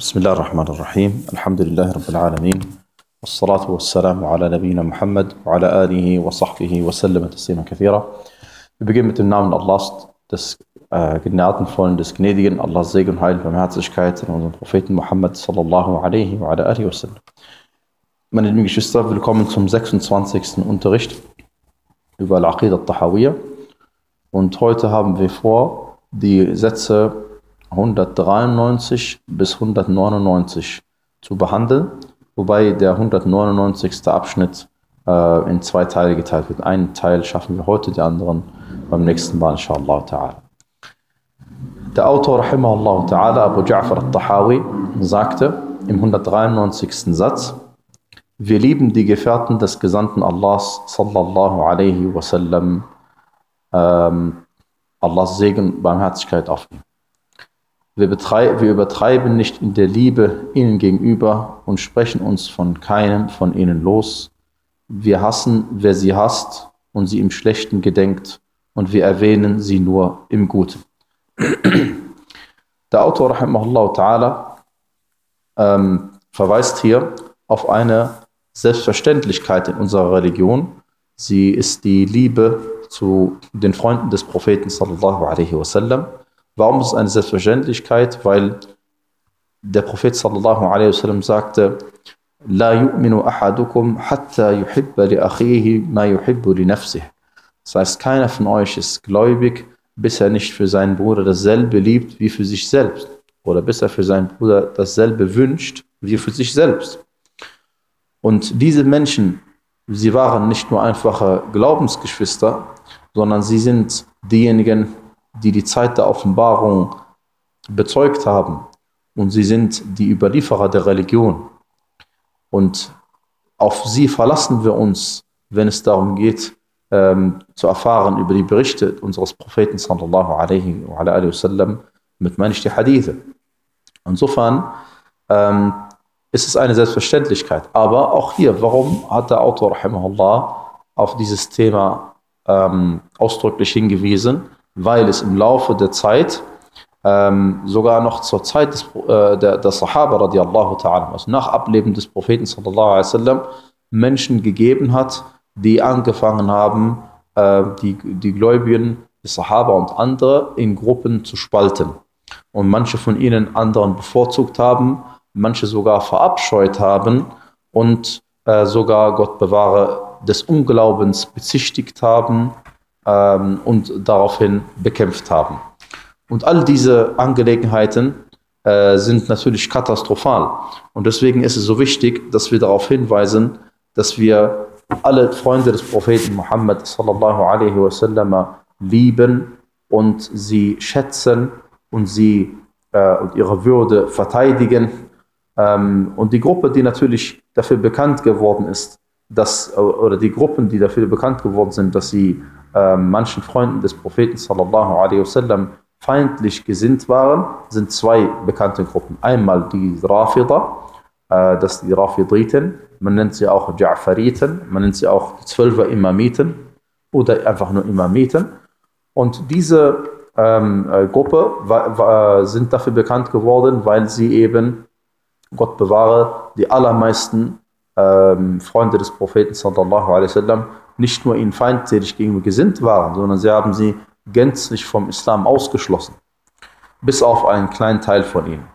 بسم الله الرحمن الرحيم الحمد لله رب العالمين والصلاة والسلام على نبينا Muhammad وعلى آله وصحبه وسلم تسليما كثيرا Wir beginnen mit dem Namen Allahs, des äh, Gnadenvollen, des Gnädigen, Allahs Segen und Heil, Barmherzigkeit in unserem Propheten Muhammad sallallahu alaihi wa ala alihi wasallam. Meine lieben Geschwister, willkommen zum 26. Unterricht über Al-Aqid al-Tahawiyya. Und heute haben wir vor, die Sätze 193 bis 199 zu behandeln, wobei der 199. Abschnitt äh, in zwei Teile geteilt wird. Einen Teil schaffen wir heute, die anderen beim nächsten Mal, inshallah ta'ala. Der Autor, rahimahullah ta'ala, Abu Ja'far al-Tahawi, sagte im 193. Satz, wir lieben die Gefährten des Gesandten Allahs, sallallahu alaihi wasallam, ähm, Allahs Segen, Barmherzigkeit auf ihn. Wir, wir, übertreiben nicht in der Liebe ihnen gegenüber und sprechen uns von keinem von ihnen los. Wir hassen, wer sie hasst und sie im Schlechten gedenkt und wir erwähnen sie nur im Guten. Der Autor, ta'ala, ähm, verweist hier auf eine Selbstverständlichkeit in unserer Religion. Sie ist die Liebe zu den Freunden des Propheten sallallahu alaihi wasallam. Warum ist es eine Selbstverständlichkeit? Weil der Prophet sallallahu alaihi wasallam sagte, La yu'minu ahadukum hatta yuhibba li akhihi ma yuhibbu li nafsih. Das heißt, keiner von euch ist gläubig, bis er nicht für seinen Bruder dasselbe liebt wie für sich selbst. Oder bis er für seinen Bruder dasselbe wünscht wie für sich selbst. Und diese Menschen, sie waren nicht nur einfache Glaubensgeschwister, sondern sie sind diejenigen, die die Zeit der Offenbarung bezeugt haben. Und sie sind die Überlieferer der Religion. Und auf sie verlassen wir uns, wenn es darum geht, ähm, zu erfahren über die Berichte unseres Propheten sallallahu alaihi wa wasallam, mit meine ich die Hadithe. Insofern ähm, ist es eine Selbstverständlichkeit. Aber auch hier, warum hat der Autor rahimahullah auf dieses Thema ähm, ausdrücklich hingewiesen? Weil es im Laufe der Zeit ähm, sogar noch zur Zeit des, äh, der, der Sahaba radiallahu ta'ala, also nach Ableben des Propheten sallallahu alaihi wasallam, Menschen gegeben hat, die angefangen haben, äh, die, die Gläubigen, die Sahaba und andere in Gruppen zu spalten. Und manche von ihnen anderen bevorzugt haben, manche sogar verabscheut haben und äh, sogar, Gott bewahre, des Unglaubens bezichtigt haben ähm, und daraufhin bekämpft haben. Und all diese Angelegenheiten äh, sind natürlich katastrophal. Und deswegen ist es so wichtig, dass wir darauf hinweisen, dass wir alle Freunde des Propheten Muhammad sallallahu alaihi wasallam lieben und sie schätzen und sie äh, und ihre Würde verteidigen. Ähm, und die Gruppe, die natürlich dafür bekannt geworden ist, dass, oder die Gruppen, die dafür bekannt geworden sind, dass sie äh, manchen Freunden des Propheten sallallahu alaihi wasallam feindlich gesinnt waren, sind zwei bekannte Gruppen. Einmal die Rafida, äh, das die Rafidriten, man nennt sie auch Ja'fariten, man nennt sie auch die Zwölfer Imamiten oder einfach nur Imamiten. Und diese ähm, äh, Gruppe war, war, sind dafür bekannt geworden, weil sie eben, Gott bewahre, die allermeisten ähm, Freunde des Propheten sallallahu alaihi wasallam nicht nur ihnen feindselig gegenüber gesinnt waren, sondern sie haben sie gänzlich vom Islam ausgeschlossen, bis auf einen kleinen Teil von ihnen.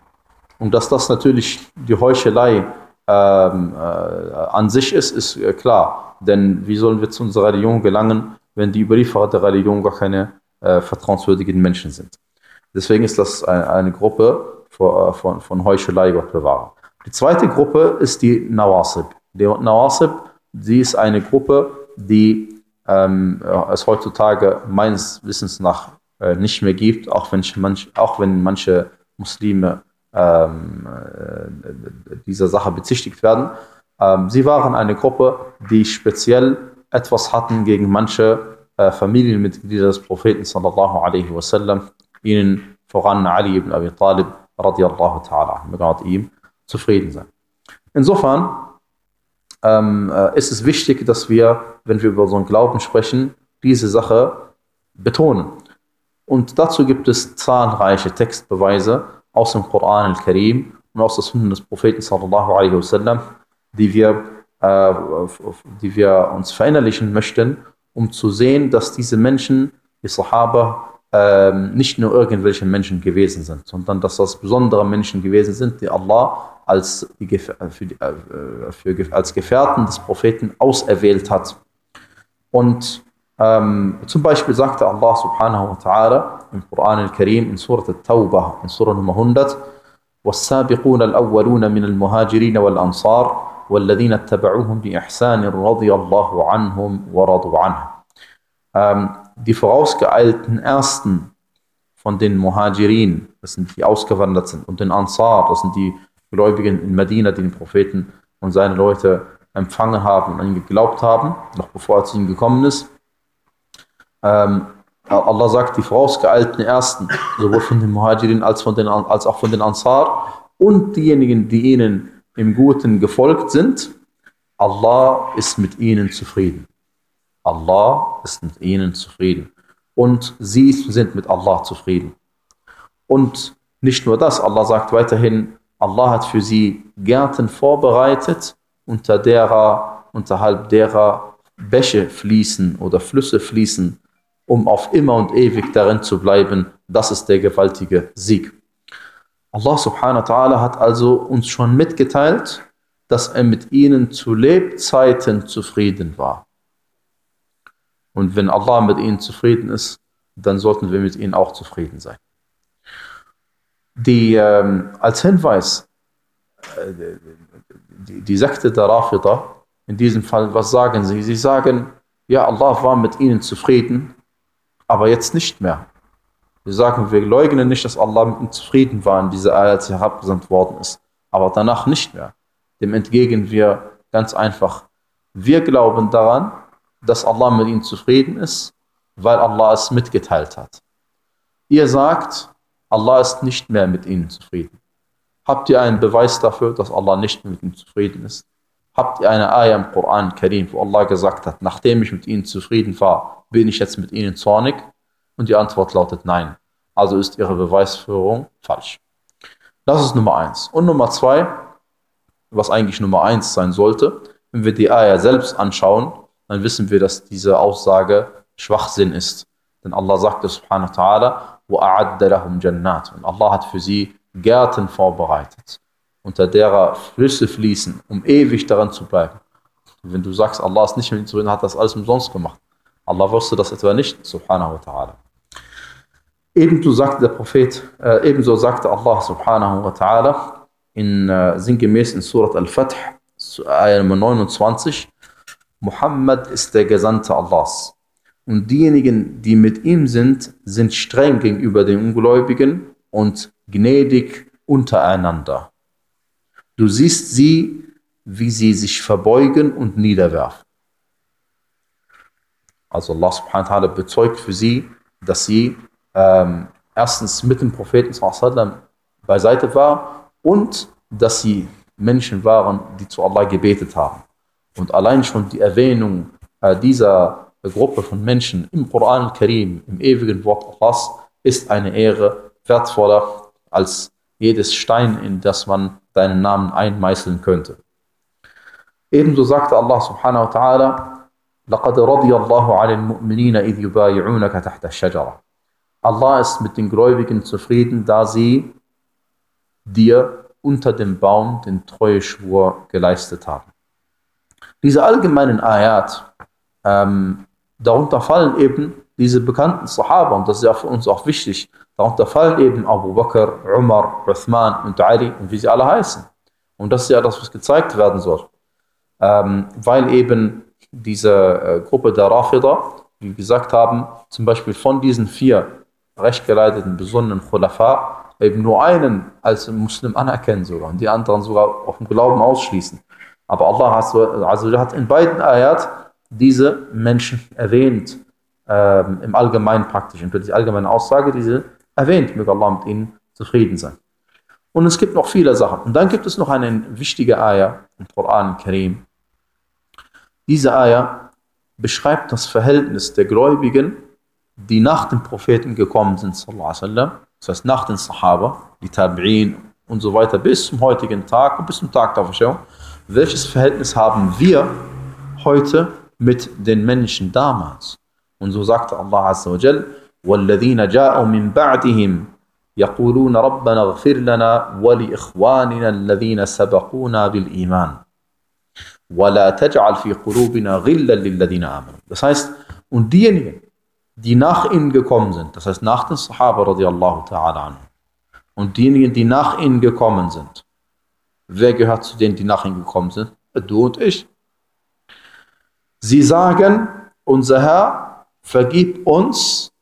Und dass das natürlich die Heuchelei ähm, äh, an sich ist, ist äh, klar. Denn wie sollen wir zu unserer Religion gelangen, wenn die Überlieferer der Religion gar keine äh, vertrauenswürdigen Menschen sind? Deswegen ist das eine, eine Gruppe von, äh, von, von Heuchelei, Gott bewahre. Die zweite Gruppe ist die Nawasib. Die Nawasib, sie ist eine Gruppe, die ähm, es heutzutage meines Wissens nach äh, nicht mehr gibt, auch wenn, manch, auch wenn manche Muslime ähm, äh, dieser Sache bezichtigt werden. Ähm, sie waren eine Gruppe, die speziell etwas hatten gegen manche äh, Familienmitglieder des Propheten sallallahu alaihi wasallam, ihnen voran Ali ibn Abi Talib radiallahu ta'ala, mit ihm zufrieden sein. Insofern ähm, äh, ist es wichtig, dass wir, wenn wir über unseren Glauben sprechen, diese Sache betonen. Und dazu gibt es zahlreiche Textbeweise aus dem Koran al-Karim und aus der Sunna des Propheten sallallahu alaihi wasallam, die wir, äh, die wir uns verinnerlichen möchten, um zu sehen, dass diese Menschen, die Sahaba, äh, nicht nur irgendwelche Menschen gewesen sind, sondern dass das besondere Menschen gewesen sind, die Allah als, die, für die, äh, für, als Gefährten des Propheten auserwählt hat. Und ähm, zum Beispiel sagte Allah subhanahu wa ta'ala im Koran al-Karim in Surah al-Tawbah, in Surah Nummer 100, والسابقون الأولون من المهاجرين والأنصار والذين اتبعوهم بإحسان رضي الله عنهم ورضوا عنه. Ähm, die vorausgeeilten Ersten von den Muhajirin, das sind die ausgewandert sind, und den Ansar, das sind die Gläubigen in Medina, die den Propheten und seine Leute empfangen haben und an ihn geglaubt haben, noch bevor er zu ihnen gekommen ist. Ähm, Allah sagt, die vorausgeeilten Ersten, sowohl von den Muhajirin als, von den, als auch von den Ansar und diejenigen, die ihnen im Guten gefolgt sind, Allah ist mit ihnen zufrieden. Allah ist mit ihnen zufrieden. Und sie sind mit Allah zufrieden. Und nicht nur das, Allah sagt weiterhin, Allah hat für sie Gärten vorbereitet, unter derer, unterhalb derer Bäche fließen oder Flüsse fließen, um auf immer und ewig darin zu bleiben. Das ist der gewaltige Sieg. Allah subhanahu wa ta'ala hat also uns schon mitgeteilt, dass er mit ihnen zu Lebzeiten zufrieden war. Und wenn Allah mit ihnen zufrieden ist, dann sollten wir mit ihnen auch zufrieden sein die ähm, als Hinweis, äh, die, die Sekte der Rafida, in diesem Fall, was sagen sie? Sie sagen, ja, Allah war mit ihnen zufrieden, aber jetzt nicht mehr. Sie sagen, wir leugnen nicht, dass Allah mit ihnen zufrieden war in dieser Ayat, als sie herabgesandt worden ist, aber danach nicht mehr. Dem entgegen wir ganz einfach, wir glauben daran, dass Allah mit ihnen zufrieden ist, weil Allah es mitgeteilt hat. Ihr sagt, Allah ist nicht mehr mit ihnen zufrieden. Habt ihr einen Beweis dafür, dass Allah nicht mehr mit ihnen zufrieden ist? Habt ihr eine Ayah im Koran Karim, wo Allah gesagt hat, nachdem ich mit ihnen zufrieden war, bin ich jetzt mit ihnen zornig? Und die Antwort lautet nein. Also ist ihre Beweisführung falsch. Das ist Nummer eins. Und Nummer zwei, was eigentlich Nummer eins sein sollte, wenn wir die Ayah selbst anschauen, dann wissen wir, dass diese Aussage Schwachsinn ist. Denn Allah sagte subhanahu wa ta'ala, und Allah hat für sie Gärten vorbereitet, unter derer Flüsse fließen, um ewig daran zu bleiben. Wenn du sagst, Allah ist nicht mit ihnen zufrieden, hat das alles umsonst gemacht. Allah wusste das etwa nicht, subhanahu wa ta'ala. Ebenso sagte der Prophet, äh, ebenso sagte Allah subhanahu wa ta'ala in äh, sinngemäß in Surat Al-Fath, Ayah Nummer 29, Muhammad ist der Gesandte Allahs. Und diejenigen, die mit ihm sind, sind streng gegenüber den Ungläubigen und gnädig untereinander. Du siehst sie, wie sie sich verbeugen und niederwerfen. Also Allah subhanahu wa ta'ala bezeugt für sie, dass sie ähm, erstens mit dem Propheten sallam, beiseite war und dass sie Menschen waren, die zu Allah gebetet haben. Und allein schon die Erwähnung äh, dieser Gruppe von Menschen im Koran Karim, im ewigen Wort Allahs, ist eine Ehre wertvoller als jedes Stein, in das man deinen Namen einmeißeln könnte. Ebenso sagte Allah subhanahu wa ta'ala, لقد رضي الله عن المؤمنين إذ يبايعونك تحت الشجرة. Allah ist mit den Gläubigen zufrieden, da sie dir unter dem Baum den Treueschwur geleistet haben. Diese allgemeinen Ayat ähm, Darunter fallen eben diese bekannten Sahaba, und das ist ja für uns auch wichtig, darunter fallen eben Abu Bakr, Umar, Uthman und Ali und wie sie alle heißen. Und das ist ja das, was gezeigt werden soll. Ähm, weil eben diese äh, Gruppe der Rafida, wie gesagt haben, zum Beispiel von diesen vier rechtgeleiteten, besonnenen Khulafa, eben nur einen als Muslim anerkennen sogar und die anderen sogar auf dem Glauben ausschließen. Aber Allah hat, hat in beiden Ayat diese Menschen erwähnt, ähm, im Allgemeinen praktisch, und die allgemeine Aussage, diese erwähnt, möge Allah mit ihnen zufrieden sein. Und es gibt noch viele Sachen. Und dann gibt es noch eine wichtige Ayah im Koran Karim. Diese Ayah beschreibt das Verhältnis der Gläubigen, die nach dem Propheten gekommen sind, sallallahu alaihi wasallam, das heißt nach den Sahaba, die Tabi'in und so weiter bis zum heutigen Tag und bis zum Tag der Auferstehung. Welches Verhältnis haben wir heute mit den Menschen damals? Und so sagte Allah Azza wa Jal, وَالَّذِينَ جَاءُوا مِن بَعْدِهِمْ يقولون ربنا اغفر لنا ولإخواننا الذين سبقونا بالإيمان ولا تجعل في قلوبنا غلا للذين آمنوا. Das heißt, und diejenigen, die nach ihnen gekommen sind, das heißt nach den Sahaba radiallahu ta'ala anhu, und diejenigen, die nach ihnen gekommen sind, wer gehört zu denen, die nach ihnen gekommen sind? Du und ich. Sie sagen, unser Herr, vergib uns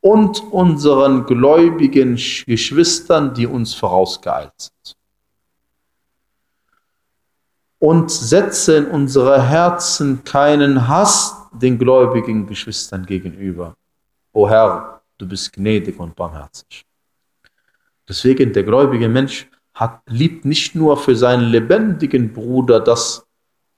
und unseren gläubigen Geschwistern, die uns vorausgeeilt sind. Und setze in unsere Herzen keinen Hass den gläubigen Geschwistern gegenüber. O Herr, du bist gnädig und barmherzig. Deswegen, der gläubige Mensch hat, liebt nicht nur für seinen lebendigen Bruder das,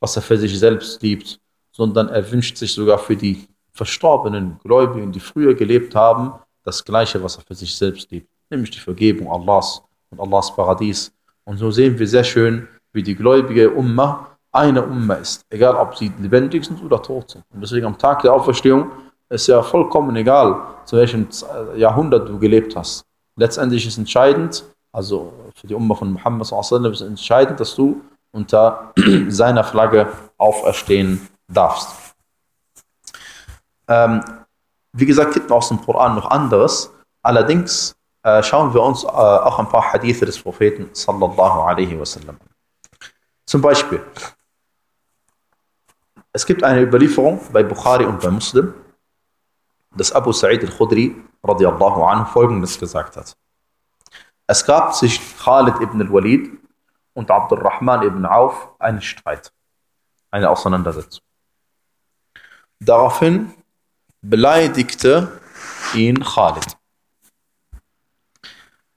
was er für sich selbst liebt, sondern er wünscht sich sogar für die verstorbenen Gläubigen, die früher gelebt haben, das Gleiche, was er für sich selbst liebt, nämlich die Vergebung Allahs und Allahs Paradies. Und so sehen wir sehr schön, wie die gläubige Umma eine Umma ist, egal ob sie lebendig sind oder tot sind. Und deswegen am Tag der Auferstehung ist ja vollkommen egal, zu welchem Jahrhundert du gelebt hast. Letztendlich ist entscheidend, also für die Umma von Muhammad ist entscheidend, dass du unter seiner Flagge auferstehen darfst. Ähm, wie gesagt, gibt aus dem Koran noch anderes. Allerdings äh, schauen wir uns äh, auch ein paar Hadithe des Propheten sallallahu alaihi wasallam Zum Beispiel, es gibt eine Überlieferung bei Bukhari und bei Muslim, dass Abu Sa'id al-Khudri radiallahu anhu folgendes gesagt hat. Es gab zwischen Khalid ibn al-Walid und Abdurrahman ibn Auf einen Streit, eine Auseinandersetzung. Daraufhin beleidigte ihn Khalid.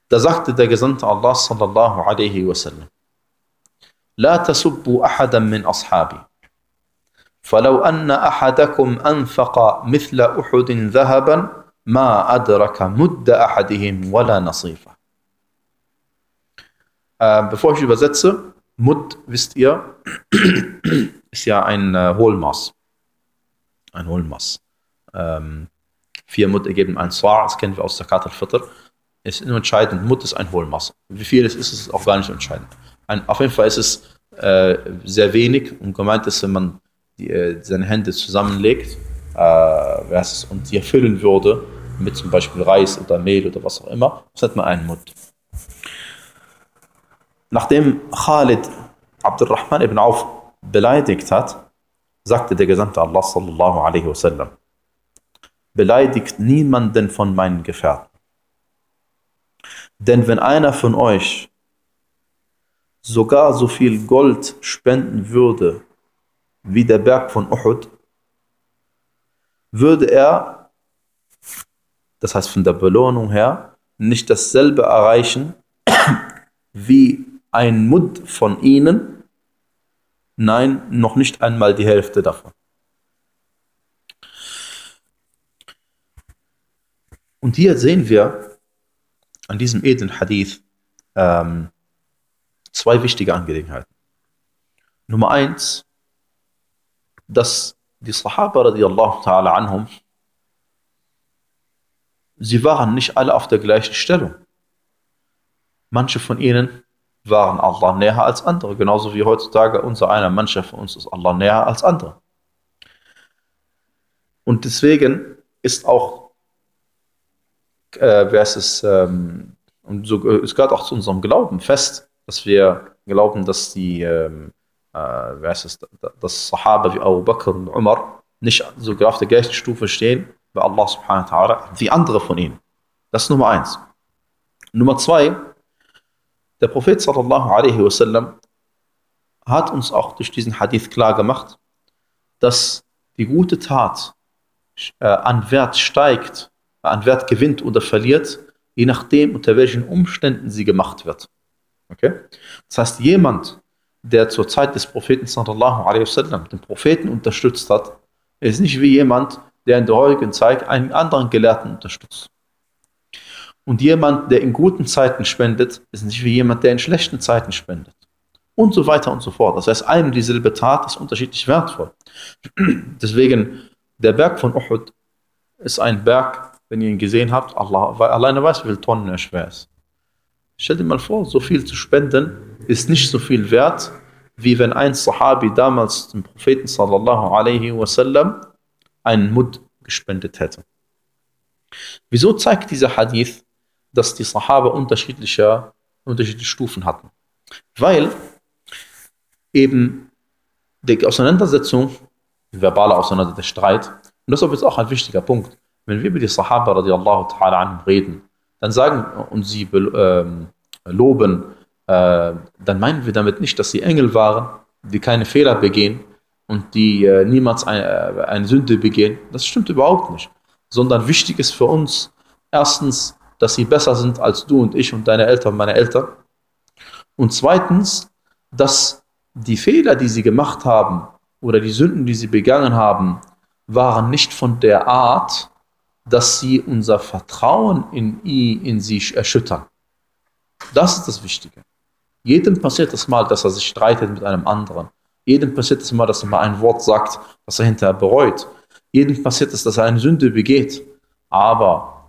Da sagte der Gesandte Allah sallallahu alaihi wasallam, لا تسبوا أحدا من أصحابي فلو أن أحدكم أنفق مثل أحد ذهبا ما أدرك مد أحدهم ولا نصيفه äh, Bevor ich übersetze, Mud, wisst ihr, ist ja ein äh, Hohlmaß. Ein Hohlmaß ähm, vier Mut ergeben ein Sa', das kennen wir aus der al-Fitr. Ist nur entscheidend, Mut ist ein Hohlmaß. Wie viel es ist, ist auch gar nicht entscheidend. Ein, auf jeden Fall ist es äh, sehr wenig und gemeint ist, wenn man die, äh, seine Hände zusammenlegt äh, und die erfüllen würde mit zum Beispiel Reis oder Mehl oder was auch immer, das hat man einen Mut. Nachdem Khalid Abdurrahman ibn Auf beleidigt hat, sagte der Gesandte Allah sallallahu alaihi wasallam, beleidigt niemanden von meinen Gefährten. Denn wenn einer von euch sogar so viel Gold spenden würde wie der Berg von Uhud, würde er, das heißt von der Belohnung her, nicht dasselbe erreichen wie ein Mund von ihnen, nein, noch nicht einmal die Hälfte davon. Und hier sehen wir an diesem edlen Hadith ähm, zwei wichtige Angelegenheiten. Nummer eins, dass die Sahaba radiallahu ta'ala anhum, sie waren nicht alle auf der gleichen Stellung. Manche von ihnen waren Allah näher als andere, genauso wie heutzutage unser einer, mancher von uns ist Allah näher als andere. Und deswegen ist auch äh, es, ähm, und so, es gehört auch zu unserem Glauben fest, dass wir glauben, dass die, ähm, äh, wer ist es, dass Sahaba wie Abu Bakr und Umar nicht sogar auf der gleichen Stufe stehen bei Allah subhanahu wa ta'ala wie andere von ihnen. Das ist Nummer eins. Nummer zwei, der Prophet sallallahu alaihi wasallam hat uns auch durch diesen Hadith klar gemacht, dass die gute Tat äh, an Wert steigt, an Wert gewinnt oder verliert, je nachdem, unter welchen Umständen sie gemacht wird. Okay? Das heißt, jemand, der zur Zeit des Propheten sallallahu alaihi wasallam den Propheten unterstützt hat, ist nicht wie jemand, der in der heutigen Zeit einen anderen Gelehrten unterstützt. Und jemand, der in guten Zeiten spendet, ist nicht wie jemand, der in schlechten Zeiten spendet. Und so weiter und so fort. Das heißt, eine und dieselbe Tat ist unterschiedlich wertvoll. Deswegen, der Berg von Uhud ist ein Berg, wenn ihr ihn gesehen habt, Allah alleine weiß, wie viele Tonnen er schwer ist. Stell dir mal vor, so viel zu spenden ist nicht so viel wert, wie wenn ein Sahabi damals dem Propheten sallallahu alaihi wasallam einen Mud gespendet hätte. Wieso zeigt dieser Hadith, dass die Sahaba unterschiedliche, unterschiedliche Stufen hatten? Weil eben die Auseinandersetzung, die verbale Auseinandersetzung, der Streit, und das ist jetzt auch ein wichtiger Punkt, wenn wir über die Sahaba radiallahu ta'ala reden, dann sagen und sie ähm, loben, äh, dann meinen wir damit nicht, dass sie Engel waren, die keine Fehler begehen und die äh, niemals eine, äh, eine Sünde begehen. Das stimmt überhaupt nicht. Sondern wichtig ist für uns erstens, dass sie besser sind als du und ich und deine Eltern und meine Eltern. Und zweitens, dass die Fehler, die sie gemacht haben oder die Sünden, die sie begangen haben, waren nicht von der Art, dass sie unser Vertrauen in, in sie erschüttern. Das ist das Wichtige. Jedem passiert es mal, dass er sich streitet mit einem anderen. Jedem passiert es mal, dass er mal ein Wort sagt, das er hinterher bereut. Jedem passiert es, dass er eine Sünde begeht. Aber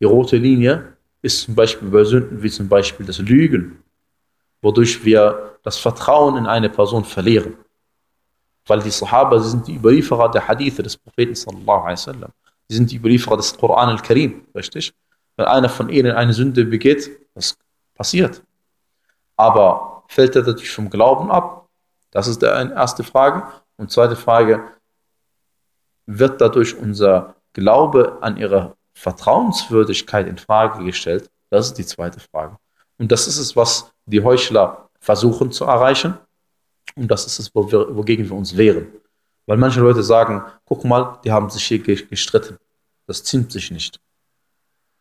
die rote Linie ist zum Beispiel bei Sünden wie zum Beispiel das Lügen, wodurch wir das Vertrauen in eine Person verlieren. Weil die Sahaba, sie sind die Überlieferer der Hadithe des Propheten sallallahu alaihi wasallam. Sie sind die Überlieferer des Koran al-Karim, richtig? Wenn einer von ihnen eine Sünde begeht, das passiert. Aber fällt er dadurch vom Glauben ab? Das ist die erste Frage. Und zweite Frage, wird dadurch unser Glaube an ihre Vertrauenswürdigkeit in Frage gestellt? Das ist die zweite Frage. Und das ist es, was die Heuchler versuchen zu erreichen. Und das ist es, wo wir, wogegen wir uns wehren. Weil manche Leute sagen, guck mal, die haben sich hier gestritten. Das ziemt sich nicht.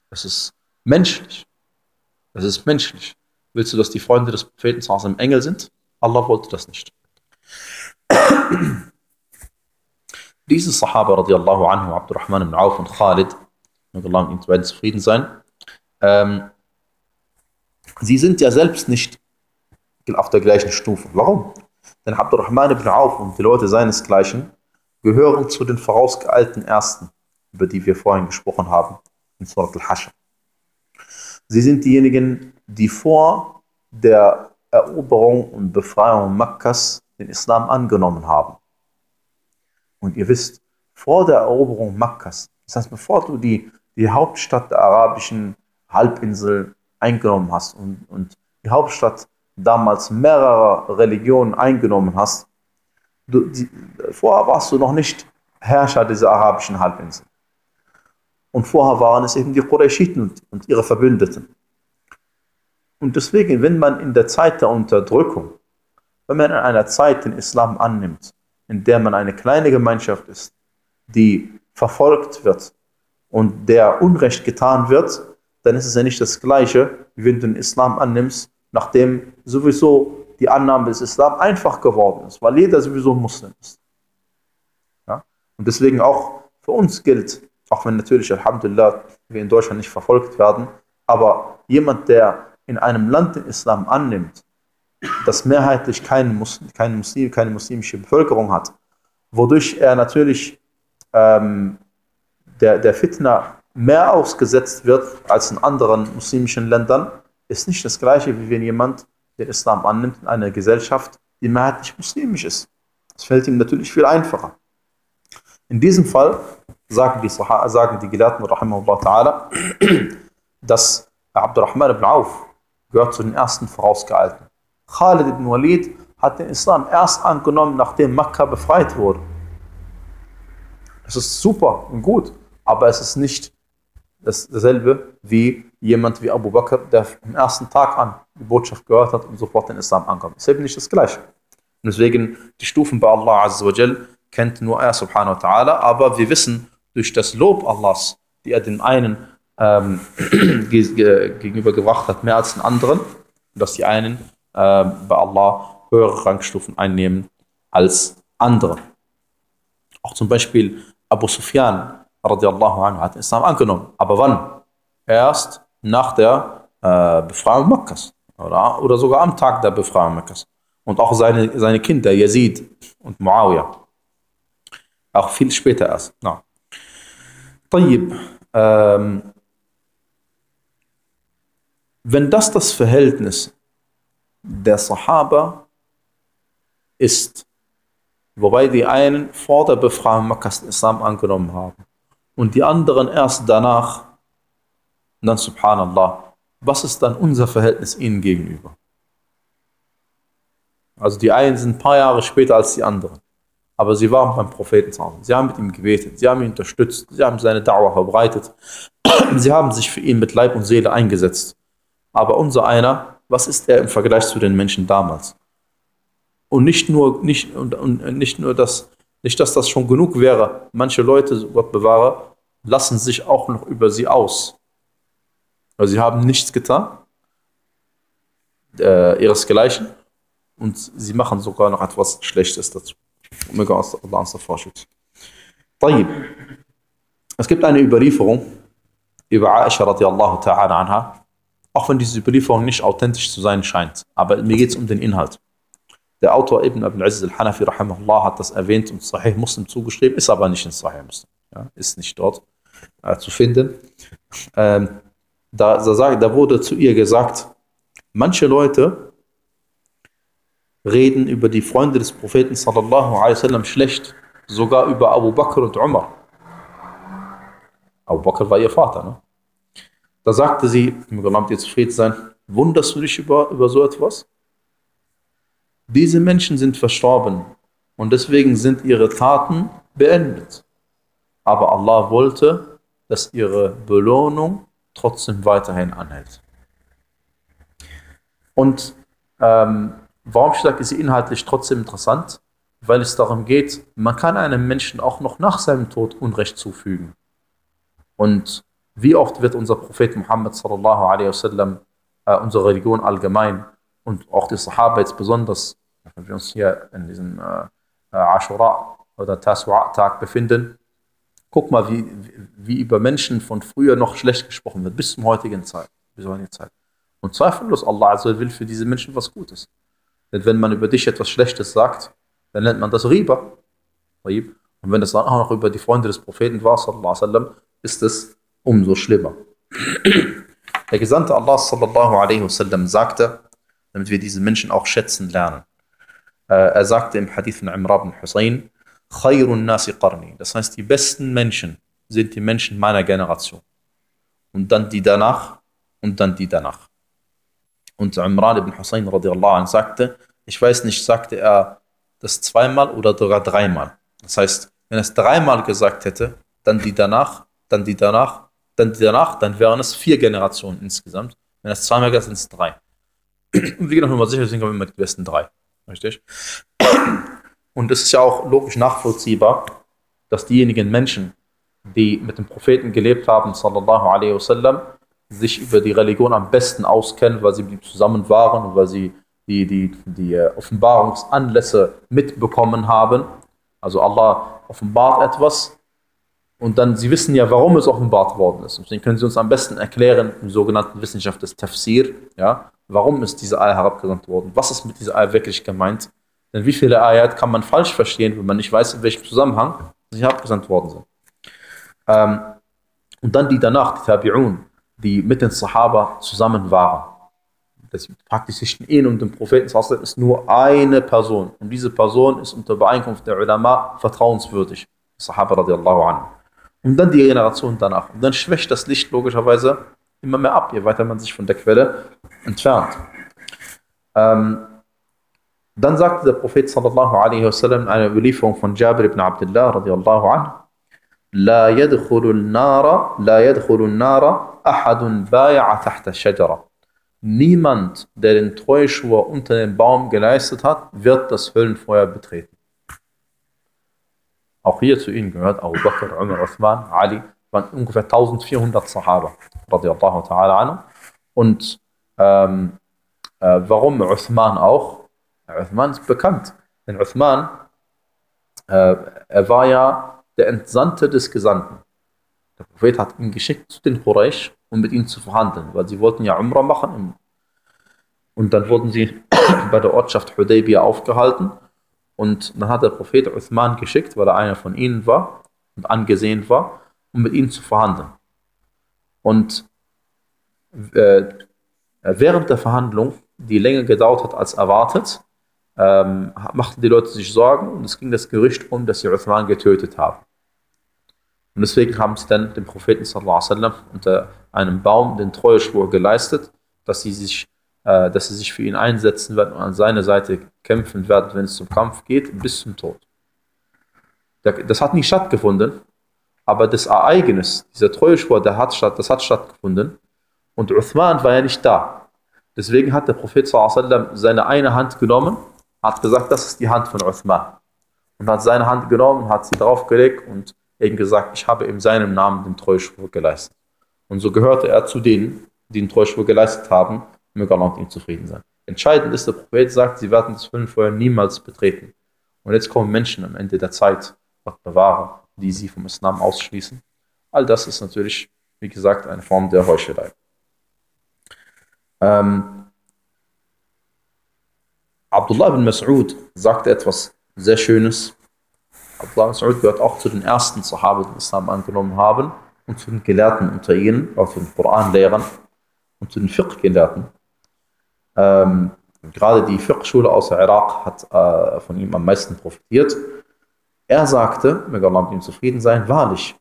Das ist menschlich. Das ist menschlich. Willst du, dass die Freunde des Propheten im Engel sind? Allah wollte das nicht. Diese Sahaba radiallahu anhu, Abdurrahman ibn Auf und Khalid, Allah und ihnen beiden zufrieden sein, ähm, sie sind ja selbst nicht auf der gleichen Stufe. Warum? Denn Abdurrahman ibn Auf und die Leute seinesgleichen gehören zu den vorausgeeilten Ersten, über die wir vorhin gesprochen haben, in Surat al-Hashr. Sie sind diejenigen, die vor der Eroberung und Befreiung Makkas den Islam angenommen haben. Und ihr wisst, vor der Eroberung Makkas, das heißt, bevor du die, die Hauptstadt der arabischen Halbinsel eingenommen hast und, und die Hauptstadt damals mehrerer Religionen eingenommen hast, du, die, vorher warst du noch nicht Herrscher dieser arabischen Halbinsel. Und vorher waren es eben die Qurayshiten und ihre Verbündeten. Und deswegen, wenn man in der Zeit der Unterdrückung, wenn man in einer Zeit den Islam annimmt, in der man eine kleine Gemeinschaft ist, die verfolgt wird und der Unrecht getan wird, dann ist es ja nicht das Gleiche, wie wenn du den Islam annimmst, nachdem sowieso die Annahme des Islam einfach geworden ist, weil jeder sowieso Muslim ist. Ja? Und deswegen auch für uns gilt, auch wenn natürlich, Alhamdulillah, wir in Deutschland nicht verfolgt werden, aber jemand, der in einem Land den Islam annimmt, das mehrheitlich keinen Muslim, keine, Muslim, keine muslimische Bevölkerung hat, wodurch er natürlich ähm, der, der Fitna mehr ausgesetzt wird als in anderen muslimischen Ländern, ist nicht das gleiche, wie wenn jemand den Islam annimmt in einer Gesellschaft, die mehrheitlich muslimisch ist. Das fällt ihm natürlich viel einfacher. In diesem Fall sagen die, sagen die Gelehrten, dass Abdurrahman ibn Auf gehört zu den ersten Vorausgeeilten. Khalid ibn Walid hat den Islam erst angenommen, nachdem Makkah befreit wurde. Das ist super und gut, aber es ist nicht dasselbe wie jemand wie Abu Bakr, der am ersten Tag an die Botschaft gehört hat und sofort den Islam ankommt. Es ist nicht das Gleiche. Und deswegen die Stufen bei Allah Azza wa Jal kennt nur er subhanahu wa ta'ala, aber wir wissen durch das Lob Allahs, die er den einen ähm, gegenübergebracht hat, mehr als den anderen, dass die einen äh, bei Allah höhere Rangstufen einnehmen als andere. Auch zum Beispiel Abu Sufyan radiallahu anhu hat den Islam angenommen. Aber wann? Erst nach der äh, Befreiung Mekkas. Oder, oder sogar am Tag der Befreiung Mekkas. Und auch seine, seine Kinder, Yazid und Muawiyah. Auch viel später erst. Na. طيب, ähm, wenn das das Verhältnis der Sahaba ist, wobei die einen vor der Befreiung Mekkas Islam angenommen haben und die anderen erst danach, dann subhanallah, was ist dann unser Verhältnis ihnen gegenüber? Also die einen sind ein paar Jahre später als die anderen. Aber sie waren beim Propheten zusammen. Sie haben mit ihm gebetet, sie haben ihn unterstützt, sie haben seine Dauer verbreitet. Sie haben sich für ihn mit Leib und Seele eingesetzt. Aber unser einer, was ist er im Vergleich zu den Menschen damals? Und nicht nur, nicht, und, und nicht nur das, nicht, dass das schon genug wäre. Manche Leute, Gott bewahre, lassen sich auch noch über sie aus. Also sie haben nichts getan, äh, ihresgleichen, und sie machen sogar noch etwas Schlechtes dazu. Möge Allah uns davor schützen. Es gibt eine Überlieferung über Aisha radiallahu ta'ala anha, auch wenn diese Überlieferung nicht authentisch zu sein scheint. Aber mir geht es um den Inhalt. Der Autor Ibn Abdul Aziz al-Hanafi rahimahullah hat das erwähnt und Sahih Muslim zugeschrieben, ist aber nicht in Sahih Muslim. Ja, ist nicht dort äh, zu finden. Ähm, da, da, da wurde zu ihr gesagt, manche Leute reden über die Freunde des Propheten sallallahu alaihi wasallam schlecht, sogar über Abu Bakr und Umar. Abu Bakr war ihr Vater. Ne? Da sagte sie, Allah dir zufrieden sein, wunderst du dich über, über so etwas? Diese Menschen sind verstorben und deswegen sind ihre Taten beendet. Aber Allah wollte, dass ihre Belohnung trotzdem weiterhin anhält. Und ähm, warum ich ist sie inhaltlich trotzdem interessant? Weil es darum geht, man kann einem Menschen auch noch nach seinem Tod Unrecht zufügen. Und wie oft wird unser Prophet Muhammad sallallahu alaihi wasallam, äh, unsere Religion allgemein und auch die Sahaba jetzt besonders, wenn wir uns hier in diesem äh, äh Ashura oder Tasu'a-Tag befinden, guck mal, wie, wie über Menschen von früher noch schlecht gesprochen wird, bis zum heutigen Zeit. Bis zur heutigen Zeit. Und zweifellos, Allah also will für diese Menschen was Gutes. Denn wenn man über dich etwas Schlechtes sagt, dann nennt man das Riba. Und wenn das dann auch noch über die Freunde des Propheten war, wasallam, ist es umso schlimmer. Der Gesandte Allah sallallahu alaihi wasallam sagte, damit wir diese Menschen auch schätzen lernen. Äh, er sagte im Hadith von Imran ibn Hussein, Khairun nasi qarni. Das heißt, die besten Menschen sind die Menschen meiner Generation. Und dann die danach und dann die danach. Und Imran ibn Hussein radiallahu anh sagte, ich weiß nicht, sagte er das zweimal oder sogar dreimal. Das heißt, wenn er es dreimal gesagt hätte, dann die danach dann die danach, dann die danach, dann wären es vier Generationen insgesamt. Wenn es zweimal geht, sind es drei. Und wie genau nochmal sicher sind, wir mit die besten drei. Richtig? Und es ist ja auch logisch nachvollziehbar, dass diejenigen Menschen, die mit dem Propheten gelebt haben, sallallahu alaihi wasallam, sich über die Religion am besten auskennen, weil sie mit ihm zusammen waren und weil sie die, die, die äh, Offenbarungsanlässe mitbekommen haben. Also Allah offenbart etwas und dann, Sie wissen ja, warum es offenbart worden ist. Deswegen können Sie uns am besten erklären, im sogenannten Wissenschaft des Tafsir, ja, warum ist diese Eier herabgesandt worden? Was ist mit dieser Eier wirklich gemeint? Denn wie viele Ayat kann man falsch verstehen, wenn man nicht weiß, in welchem Zusammenhang sie herabgesandt worden sind? Ähm, und dann die danach, die Tabi'un, die mit den Sahaba zusammen waren. Das praktisch zwischen ihnen und dem Propheten ist nur eine Person. Und diese Person ist unter Beeinkunft der Ulama vertrauenswürdig. Sahaba radiallahu anhu. Und dann die Generation danach. Und dann schwächt das Licht logischerweise immer mehr ab, je weiter man sich von der Quelle entfernt. Ähm, dann sagte der Prophet sallallahu alaihi wasallam in einer Überlieferung von Jabir ibn Abdullah radiallahu anhu, لا يدخل النار لا يدخل النار أحد بايع تحت الشجرة. Niemand, der den Treuschwur unter dem Baum geleistet hat, wird das Höllenfeuer betreten. Auch hier zu ihnen gehört Abu Bakr, Umar, Uthman, Ali, waren ungefähr 1400 Sahaba, radiallahu ta'ala anhu. Und ähm, äh, warum Uthman auch? Uthman ist bekannt, denn Uthman, äh, er war ja der Entsandte des Gesandten. Der Prophet hat ihn geschickt zu den Quraysh, um mit ihnen zu verhandeln, weil sie wollten ja Umrah machen. Und dann wurden sie bei der Ortschaft Hudaybiyah aufgehalten. Und dann hat der Prophet Uthman geschickt, weil er einer von ihnen war und angesehen war, um mit ihnen zu verhandeln. Und äh, während der Verhandlung, die länger gedauert hat als erwartet, ähm, machten die Leute sich Sorgen und es ging das Gerücht um, dass sie Uthman getötet haben. Und deswegen haben sie dann dem Propheten sallam, unter einem Baum den Treueschwur geleistet, dass sie sich äh, dass sie sich für ihn einsetzen werden und an seiner Seite kämpfen werden, wenn es zum Kampf geht, bis zum Tod. Das hat nicht stattgefunden, aber das Ereignis, dieser Treueschwur, der hat statt, das hat stattgefunden und Uthman war ja nicht da. Deswegen hat der Prophet sallam, seine eine Hand genommen, hat gesagt, das ist die Hand von Uthman. Und hat seine Hand genommen, hat sie draufgelegt und eben gesagt, ich habe in seinem Namen den Treuschwur geleistet. Und so gehörte er zu denen, die den Treuschwur geleistet haben möge Allah mit ihm zufrieden sein. Entscheidend ist, der Prophet sagt, sie werden das Höllenfeuer niemals betreten. Und jetzt kommen Menschen am Ende der Zeit, Gott bewahre, die sie vom Islam ausschließen. All das ist natürlich, wie gesagt, eine Form der Heuchelei. Ähm, Abdullah bin Mas'ud sagte etwas sehr Schönes. Abdullah bin Mas'ud gehört auch zu den ersten Sahaba, die den Islam angenommen haben und zu den Gelehrten unter ihnen, auch zu den Koranlehrern und zu den Fiqh-Gelehrten. Ähm, gerade die Fiqh-Schule aus Irak hat äh, von ihm am meisten profitiert. Er sagte, möge Allah mit ihm zufrieden sein, wahrlich,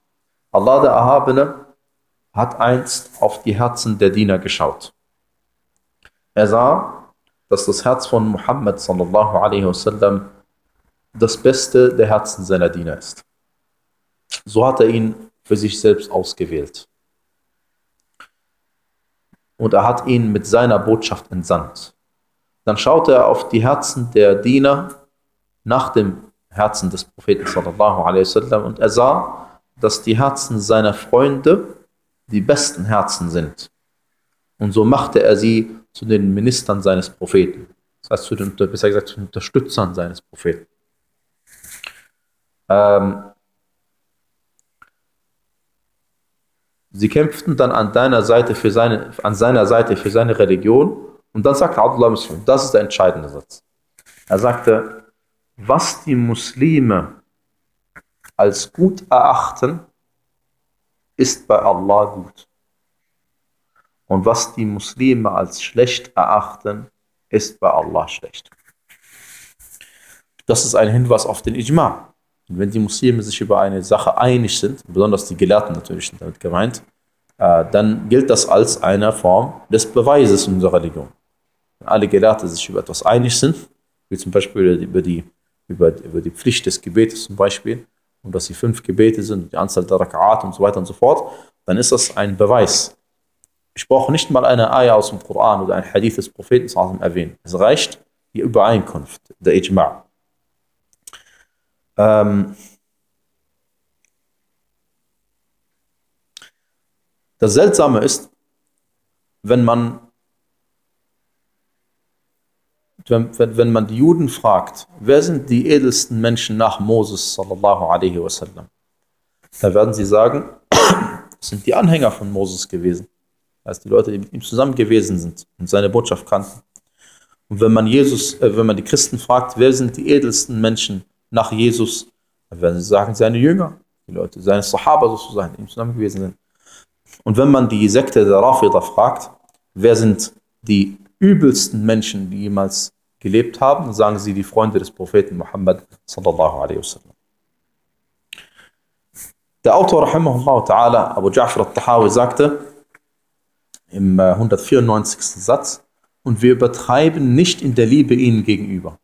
Allah der Erhabene hat einst auf die Herzen der Diener geschaut. Er sah, dass das Herz von Muhammad sallallahu alaihi wasallam das Beste der Herzen seiner Diener ist. So hat er ihn für sich selbst ausgewählt und er hat ihn mit seiner Botschaft entsandt. Dann schaute er auf die Herzen der Diener nach dem Herzen des Propheten sallallahu alaihi wasallam und er sah, dass die Herzen seiner Freunde die besten Herzen sind. Und so machte er sie zu den Ministern seines Propheten. Das heißt, zu den, besser gesagt, zu den Unterstützern seines Propheten. Ähm, Sie kämpften dann an deiner Seite für seine, an seiner Seite für seine Religion. Und dann sagte Abdullah das ist der entscheidende Satz. Er sagte, was die Muslime als gut erachten, ist bei Allah gut. Und was die Muslime als schlecht erachten, ist bei Allah schlecht. Das ist ein Hinweis auf den Ijma. Und wenn die Muslime sich über eine Sache einig sind, besonders die Gelehrten natürlich sind damit gemeint, äh, dann gilt das als eine Form des Beweises unserer Religion. Wenn alle Gelehrte sich über etwas einig sind, wie zum Beispiel über die, über, über die Pflicht des Gebetes zum Beispiel, und dass sie fünf Gebete sind, die Anzahl der Rak'at und so weiter und so fort, dann ist das ein Beweis. Ich brauche nicht mal eine Ayah aus dem Koran oder ein Hadith des Propheten erwähnen. Es reicht die Übereinkunft, der Ijma'. Ähm, das Seltsame ist, wenn man, wenn, wenn, wenn man die Juden fragt, wer sind die edelsten Menschen nach Moses sallallahu alaihi wasallam, dann werden sie sagen, das sind die Anhänger von Moses gewesen. Das heißt, die Leute, die mit ihm zusammen gewesen sind und seine Botschaft kannten. Und wenn man Jesus, äh, wenn man die Christen fragt, wer sind die edelsten Menschen nach Jesus, dann werden sie sagen, seine Jünger, die Leute, seine Sahaba sozusagen, die ihm zusammen gewesen sind. Und wenn man die Sekte der Rafida fragt, wer sind die übelsten Menschen, die jemals gelebt haben, sagen sie die Freunde des Propheten Muhammad sallallahu alaihi wasallam. Der Autor rahimahullah ta'ala, Abu Ja'far al-Tahawi sagte im 194. Äh, Satz, und wir übertreiben nicht in der Liebe ihnen gegenüber.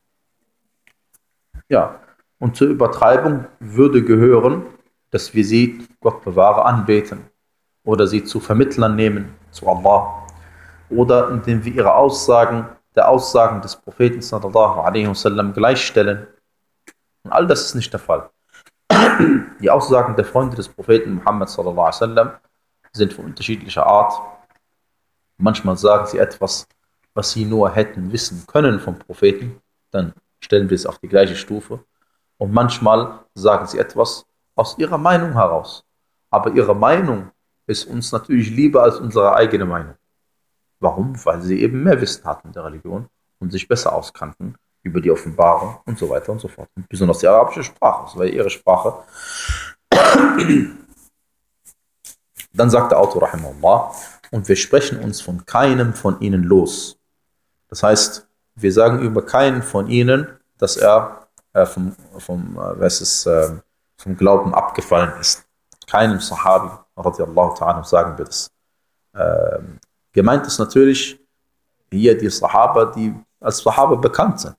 Ja, und zur Übertreibung würde gehören, dass wir sie, Gott bewahre, anbeten oder sie zu Vermittlern nehmen zu Allah oder indem wir ihre Aussagen der Aussagen des Propheten sallallahu alaihi wasallam gleichstellen. Und all das ist nicht der Fall. Die Aussagen der Freunde des Propheten Muhammad sallallahu alaihi wasallam sind von unterschiedlicher Art. Manchmal sagen sie etwas, was sie nur hätten wissen können vom Propheten, dann stellen wir es auf die gleiche Stufe. Und manchmal sagen sie etwas aus ihrer Meinung heraus. aber ihre Meinung ist uns natürlich lieber als unsere eigene Meinung. Warum? Weil sie eben mehr Wissen hatten der Religion und sich besser auskannten über die Offenbarung und so weiter und so fort. Und besonders die arabische Sprache, das war ihre Sprache. Dann sagt der Autor, Rahimahullah, und wir sprechen uns von keinem von ihnen los. Das heißt, wir sagen über keinen von ihnen, dass er äh, vom, vom, äh, was ist, äh, vom Glauben abgefallen ist. Keinem Sahabi, radiallahu ta'ala, sagen wir das. Ähm, gemeint ist natürlich hier die Sahaba, die als Sahaba bekannt sind.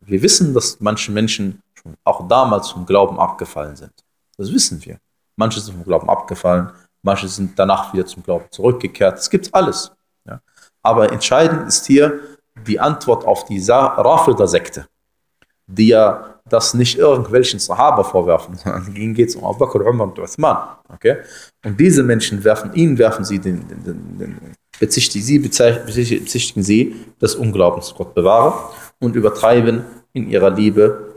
Wir wissen, dass manche Menschen schon auch damals vom Glauben abgefallen sind. Das wissen wir. Manche sind vom Glauben abgefallen, manche sind danach wieder zum Glauben zurückgekehrt. Es gibt alles. Ja. Aber entscheidend ist hier die Antwort auf die Rafida-Sekte, die ja das nicht irgendwelchen Sahaba vorwerfen, sondern ihnen geht es um Abu Bakr, Umar und Uthman. Okay? Und diese Menschen werfen, ihnen werfen sie den, den, den, den bezichtigen sie, bezichtigen sie des Unglaubens, Gott bewahre, und übertreiben in ihrer Liebe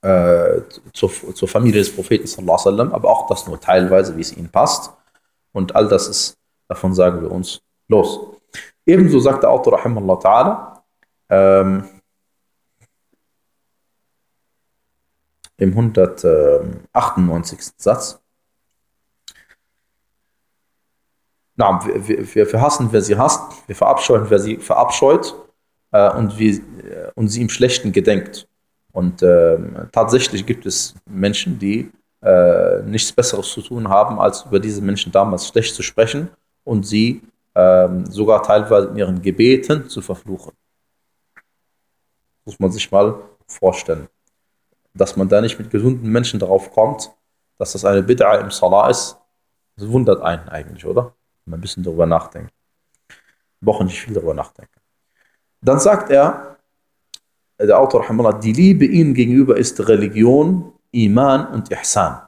äh, zur, zur Familie des Propheten, sallam, aber auch das nur teilweise, wie es ihnen passt. Und all das ist, davon sagen wir uns, los. Ebenso sagt der Autor, rahimallah ta'ala, ähm, im 198. Satz. Na, wir, wir, wir hassen, wer sie hasst, wir verabscheuen, wer sie verabscheut äh, und, wir, äh, und sie im Schlechten gedenkt. Und äh, tatsächlich gibt es Menschen, die äh, nichts Besseres zu tun haben, als über diese Menschen damals schlecht zu sprechen und sie äh, sogar teilweise in ihren Gebeten zu verfluchen. Muss man sich mal vorstellen dass man da nicht mit gesunden Menschen darauf kommt, dass das eine Bid'a im Salah ist, das wundert einen eigentlich, oder? Wenn man ein bisschen darüber nachdenkt. Brauchen nicht viel darüber nachdenken. Dann sagt er, der Autor, die Liebe ihm gegenüber ist Religion, Iman und Ihsan.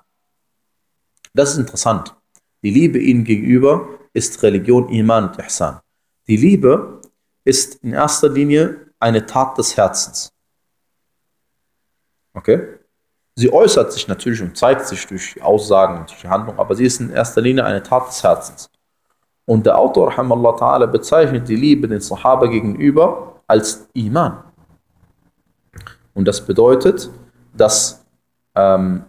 Das ist interessant. Die Liebe ihm gegenüber ist Religion, Iman und Ihsan. Die Liebe ist in erster Linie eine Tat des Herzens. Okay? Sie äußert sich natürlich und zeigt sich durch Aussagen und durch Handlungen, aber sie ist in erster Linie eine Tat des Herzens. Und der Autor ta'ala, bezeichnet die Liebe den Sahaba gegenüber als Iman. Und das bedeutet, dass ähm,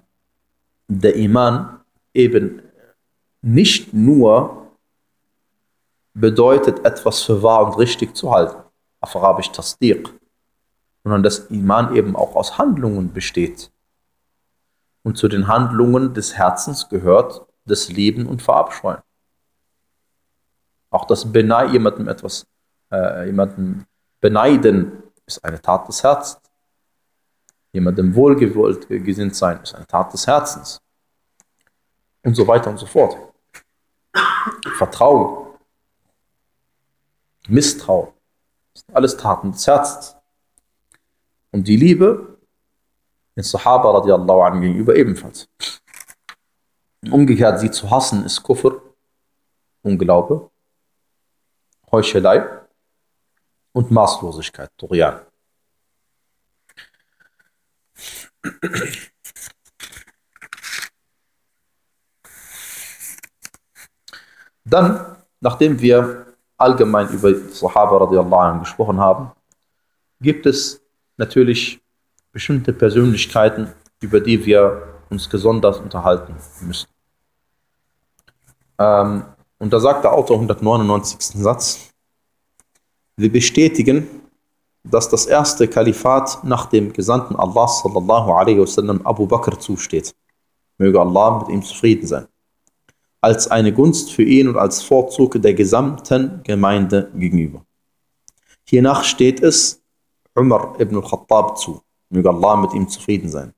der Iman eben nicht nur bedeutet, etwas für wahr und richtig zu halten, auf Arabisch Tasdiq, sondern dass Iman eben auch aus Handlungen besteht. Und zu den Handlungen des Herzens gehört das Leben und Verabscheuen. Auch das Benei, jemandem etwas, äh, jemanden beneiden, ist eine Tat des Herzens. Jemandem wohlgewollt gesinnt sein, ist eine Tat des Herzens. Und so weiter und so fort. Vertrauen, Misstrauen, sind alles Taten des Herzens. Und die Liebe den Sahaba radiallahu anhu gegenüber ebenfalls. Umgekehrt, sie zu hassen ist Kufr, Unglaube, Heuchelei und Maßlosigkeit, Dorian. Dann, nachdem wir allgemein über Sahaba radiallahu anhu gesprochen haben, gibt es natürlich bestimmte Persönlichkeiten, über die wir uns gesondert unterhalten müssen. Ähm, und da sagt der Autor 199. Satz, wir bestätigen, dass das erste Kalifat nach dem Gesandten Allah sallallahu alaihi wasallam Abu Bakr zusteht. Möge Allah mit ihm zufrieden sein. Als eine Gunst für ihn und als Vorzug der gesamten Gemeinde gegenüber. Hiernach steht es, Umar ibn al-Khattab zu. Möge Allah mit ihm zufrieden sein.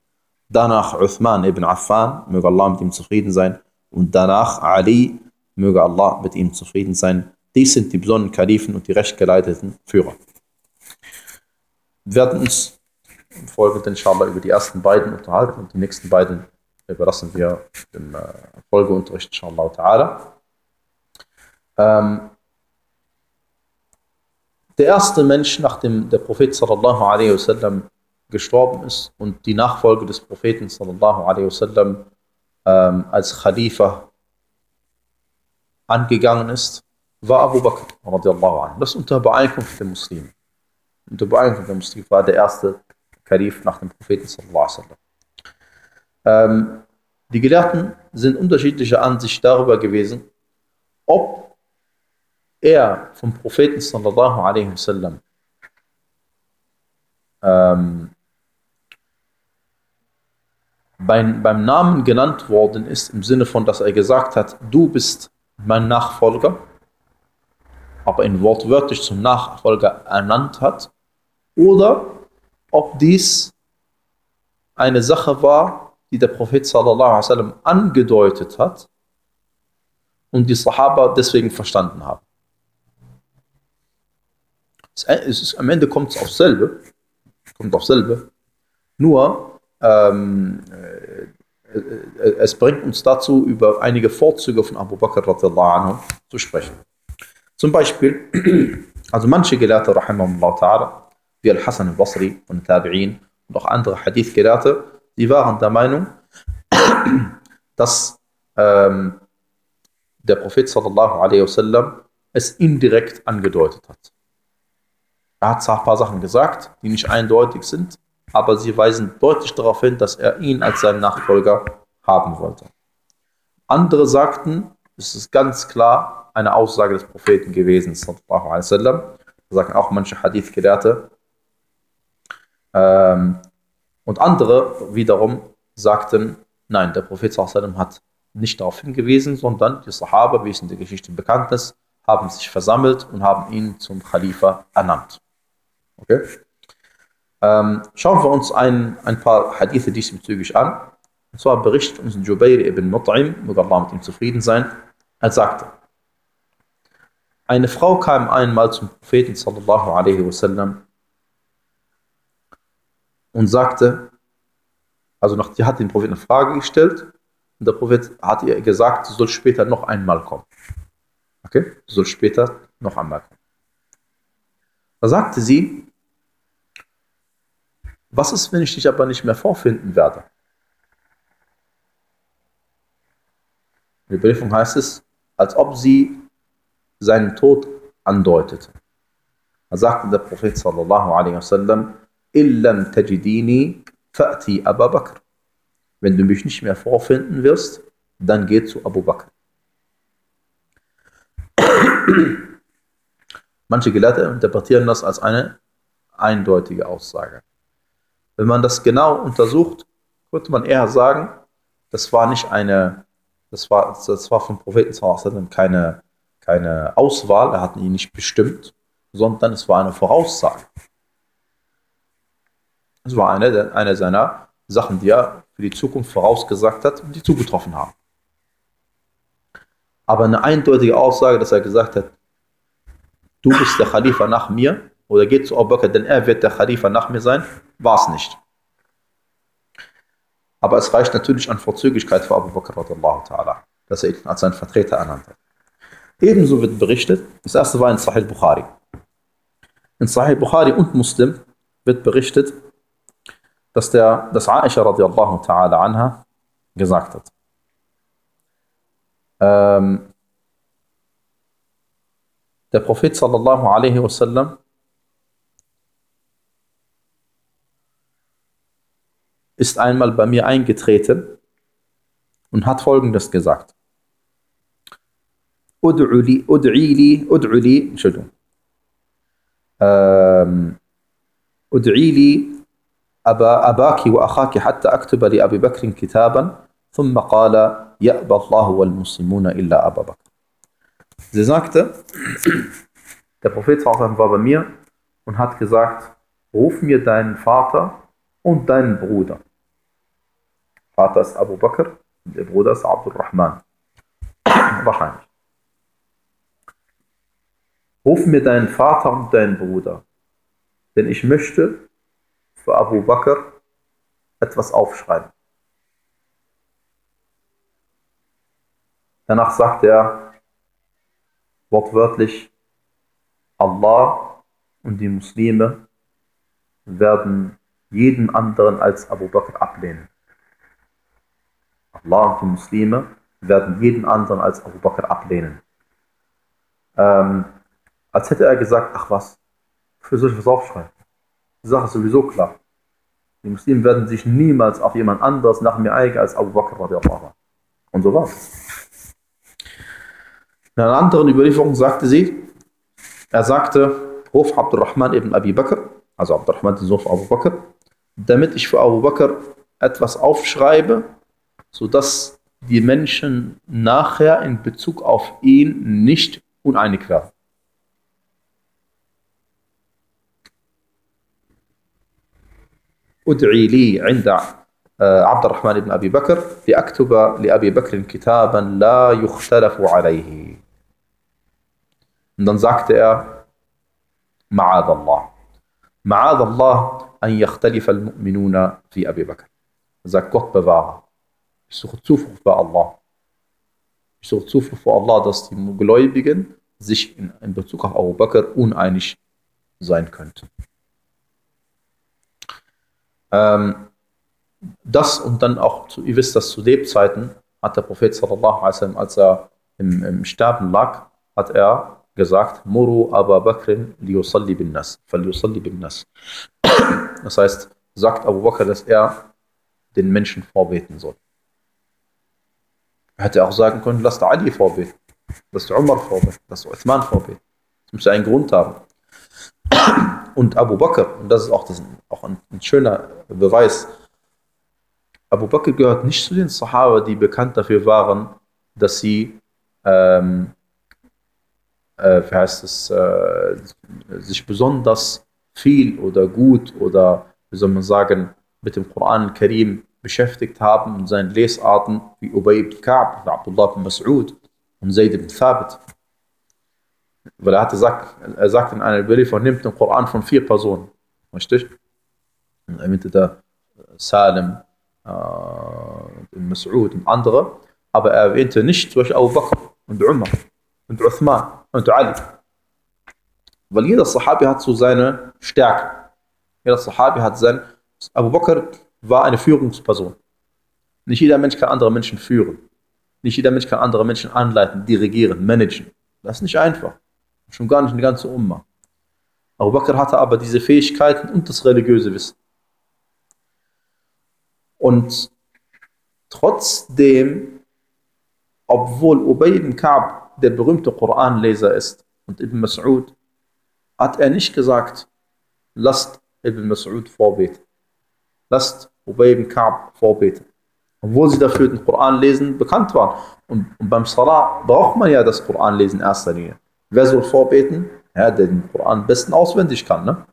Danach Uthman ibn Affan, möge Allah mit ihm zufrieden sein. Und danach Ali, möge Allah mit ihm zufrieden sein. Dies sind die besonderen Kalifen und die rechtgeleiteten Führer. Wir werden uns im Folgenden inshallah über die ersten beiden unterhalten und die nächsten beiden überlassen wir dem äh, Folgeunterricht inshallah ta'ala. Ähm, der erste Mensch, nachdem der Prophet sallallahu alaihi wasallam gestorben ist und die Nachfolge des Propheten sallallahu alaihi wasallam ähm, als Khalifa angegangen ist, war Abu Bakr radiallahu anhu. Das unter Beeinkunft der Muslime. Unter Beeinkunft der Muslime war der erste Kalif nach dem Propheten sallallahu alaihi wasallam. Ähm, die Gelehrten sind unterschiedlicher Ansicht darüber gewesen, ob er vom Propheten sallallahu alaihi wasallam ähm, beim, beim Namen genannt worden ist, im Sinne von, dass er gesagt hat, du bist mein Nachfolger, aber ihn wortwörtlich zum Nachfolger ernannt hat, oder ob dies eine Sache war, die der Prophet sallallahu alaihi wasallam angedeutet hat und die Sahaba deswegen verstanden haben. Es ist, am Ende kommt es aufs selbe, kommt aufs selbe, nur ähm, äh, äh, es bringt uns dazu, über einige Vorzüge von Abu Bakr anhu zu sprechen. Zum Beispiel, also manche Gelehrte, wie Al-Hassan al-Basri und Tabi'in und auch andere Hadith-Gelehrte, die waren der Meinung, dass ähm, der Prophet sallallahu alaihi wasallam es indirekt angedeutet hat. Er hat zwar ein paar Sachen gesagt, die nicht eindeutig sind, aber sie weisen deutlich darauf hin, dass er ihn als seinen Nachfolger haben wollte. Andere sagten, es ist ganz klar eine Aussage des Propheten gewesen, sallallahu alaihi wasallam. Das sagen auch manche Hadith-Gelehrte. Ähm, und andere wiederum sagten, nein, der Prophet sallallahu hat nicht darauf hingewiesen, sondern die Sahaba, wie es in der Geschichte bekannt ist, haben sich versammelt und haben ihn zum Khalifa ernannt. Okay? Ähm, schauen wir uns ein, ein paar Hadithe diesbezüglich an. Und zwar berichtet uns Jubair ibn Mut'im, möge Allah mit ihm zufrieden sein, er sagte, eine Frau kam einmal zum Propheten sallallahu alaihi wasallam und sagte, also nach, die hat den Propheten eine Frage gestellt und der Prophet hat ihr gesagt, sie soll später noch einmal kommen. Okay? Sie soll später noch einmal kommen. Da sagte sie, was ist, wenn ich dich aber nicht mehr vorfinden werde? In der Überlieferung heißt es, als ob sie seinen Tod andeutete. Da sagte der Prophet sallallahu alaihi wasallam, illam tajidini fa'ti Abu Bakr. Wenn du mich nicht mehr vorfinden wirst, dann geh zu Abu Bakr. Manche Gelehrte interpretieren das als eine eindeutige Aussage. Wenn man das genau untersucht, könnte man eher sagen, das war nicht eine, das war, das war vom Propheten keine, keine Auswahl, er hat ihn nicht bestimmt, sondern es war eine Voraussage. Es war eine, eine seiner Sachen, die er für die Zukunft vorausgesagt hat und die zugetroffen haben. Aber eine eindeutige Aussage, dass er gesagt hat, du bist der Khalifa nach mir, oder geht zu Abu Bakr, denn er wird der Khalifa nach mir sein, war es nicht. Aber es reicht natürlich an Vorzüglichkeit für Abu Bakr, dass er ihn als seinen Vertreter ernannt hat. Ebenso wird berichtet, das erste war in Sahih Bukhari. In Sahih Bukhari und Muslim wird berichtet, dass, der, dass Aisha radiallahu ta'ala anha gesagt hat. Ähm, der Prophet sallallahu alaihi wasallam ist einmal bei mir eingetreten und hat folgendes gesagt. Ud'u li, ud'i li, ud'u li, Entschuldigung. Ähm, ud'i li أبا أباك وأخاك حتى أكتب لأبي بكر كتابا ثم قال يأبى الله والمسلمون إلا أبا بكر. Sie sagte, der Prophet war bei mir und hat gesagt, ruf mir deinen Vater und deinen Bruder. Vater ist Abu Bakr und der Bruder ist Abdul Rahman. Wahrscheinlich. Ruf mir deinen Vater und deinen Bruder, denn ich möchte für Abu Bakr etwas aufschreiben. Danach sagt er wortwörtlich, Allah und die Muslime werden jeden anderen als Abu Bakr ablehnen. Allah und die Muslime werden jeden anderen als Abu Bakr ablehnen. Ähm, als hätte er gesagt, ach was, für soll ich was aufschreiben? Die Sache ist sowieso klar. Die Muslime werden sich niemals auf jemand anderes nach mir eigen als Abu Bakr radiallahu Und so war es. In einer anderen Überlieferung sagte sie, er sagte, Ruf Abdurrahman ibn Abi Bakr, also Abdurrahman den Sohn von Abu Bakr, damit ich für Abu Bakr etwas aufschreibe, sodass die Menschen nachher in Bezug auf ihn nicht uneinig werden. أدعي لي عند عبد الرحمن بن أبي بكر لأكتب لأبي بكر كتابا لا يختلف عليه Und dann sagte er, معاذ الله معاذ الله أن يختلف المؤمنون في أبي بكر. Er sagt, Gott bewahre. Ich suche Zuflucht bei Allah. Ich suche Zuflucht vor Allah, dass die Gläubigen sich in, in Bezug auf Abu Bakr uneinig sein könnten. Ähm, das und dann auch, zu, ihr wisst, dass zu Lebzeiten hat der Prophet sallallahu alaihi wasallam, als er im, im Sterben lag, hat er gesagt, Muru Abu Bakr liyusalli bin Nas, bin Nas. Das heißt, sagt Abu Bakr, dass er den Menschen vorbeten soll. Er hätte auch sagen können, lasst Ali vorbeten, lasst Umar vorbeten, lasst Uthman vorbeten. Das müsste einen Grund haben. Und Abu Bakr, und das ist auch, das, auch ein, ein schöner Beweis, Abu Bakr gehört nicht zu den Sahaba, die bekannt dafür waren, dass sie ähm, äh, wie heißt es, äh, sich besonders viel oder gut oder wie soll man sagen, mit dem Koran Karim beschäftigt haben und seinen Lesarten wie Ubay ibn Ka'b, Abdullah ibn Mas'ud und Zayd ibn Thabit. Weil er, hatte er sagt in einer Überlieferung, nimmt den Koran von vier Personen. Richtig? Und er erwähnte da Salim, äh, Mas'ud und andere. Aber er erwähnte nicht zum Beispiel Abu Bakr und Umar und Uthman und Ali. Weil jeder Sahabi hat so seine Stärke. Jeder Sahabi hat sein. Abu Bakr war eine Führungsperson. Nicht jeder Mensch kann andere Menschen führen. Nicht jeder Mensch kann andere Menschen anleiten, dirigieren, managen. Das ist nicht einfach. Schon gar nicht eine ganze Umma. Abu Bakr hatte aber diese Fähigkeiten und das religiöse Wissen. Und trotzdem, obwohl Ubay ibn Ka'b der berühmte Koranleser ist und Ibn Mas'ud, hat er nicht gesagt, lasst Ibn Mas'ud vorbeten. Lasst Ubay ibn Ka'b vorbeten. Obwohl sie dafür den Koran lesen bekannt waren. Und, und beim Salah braucht man ja das Koran lesen in erster Linie. Wer soll vorbeten? Ja, der den Koran am besten auswendig kann. Ne?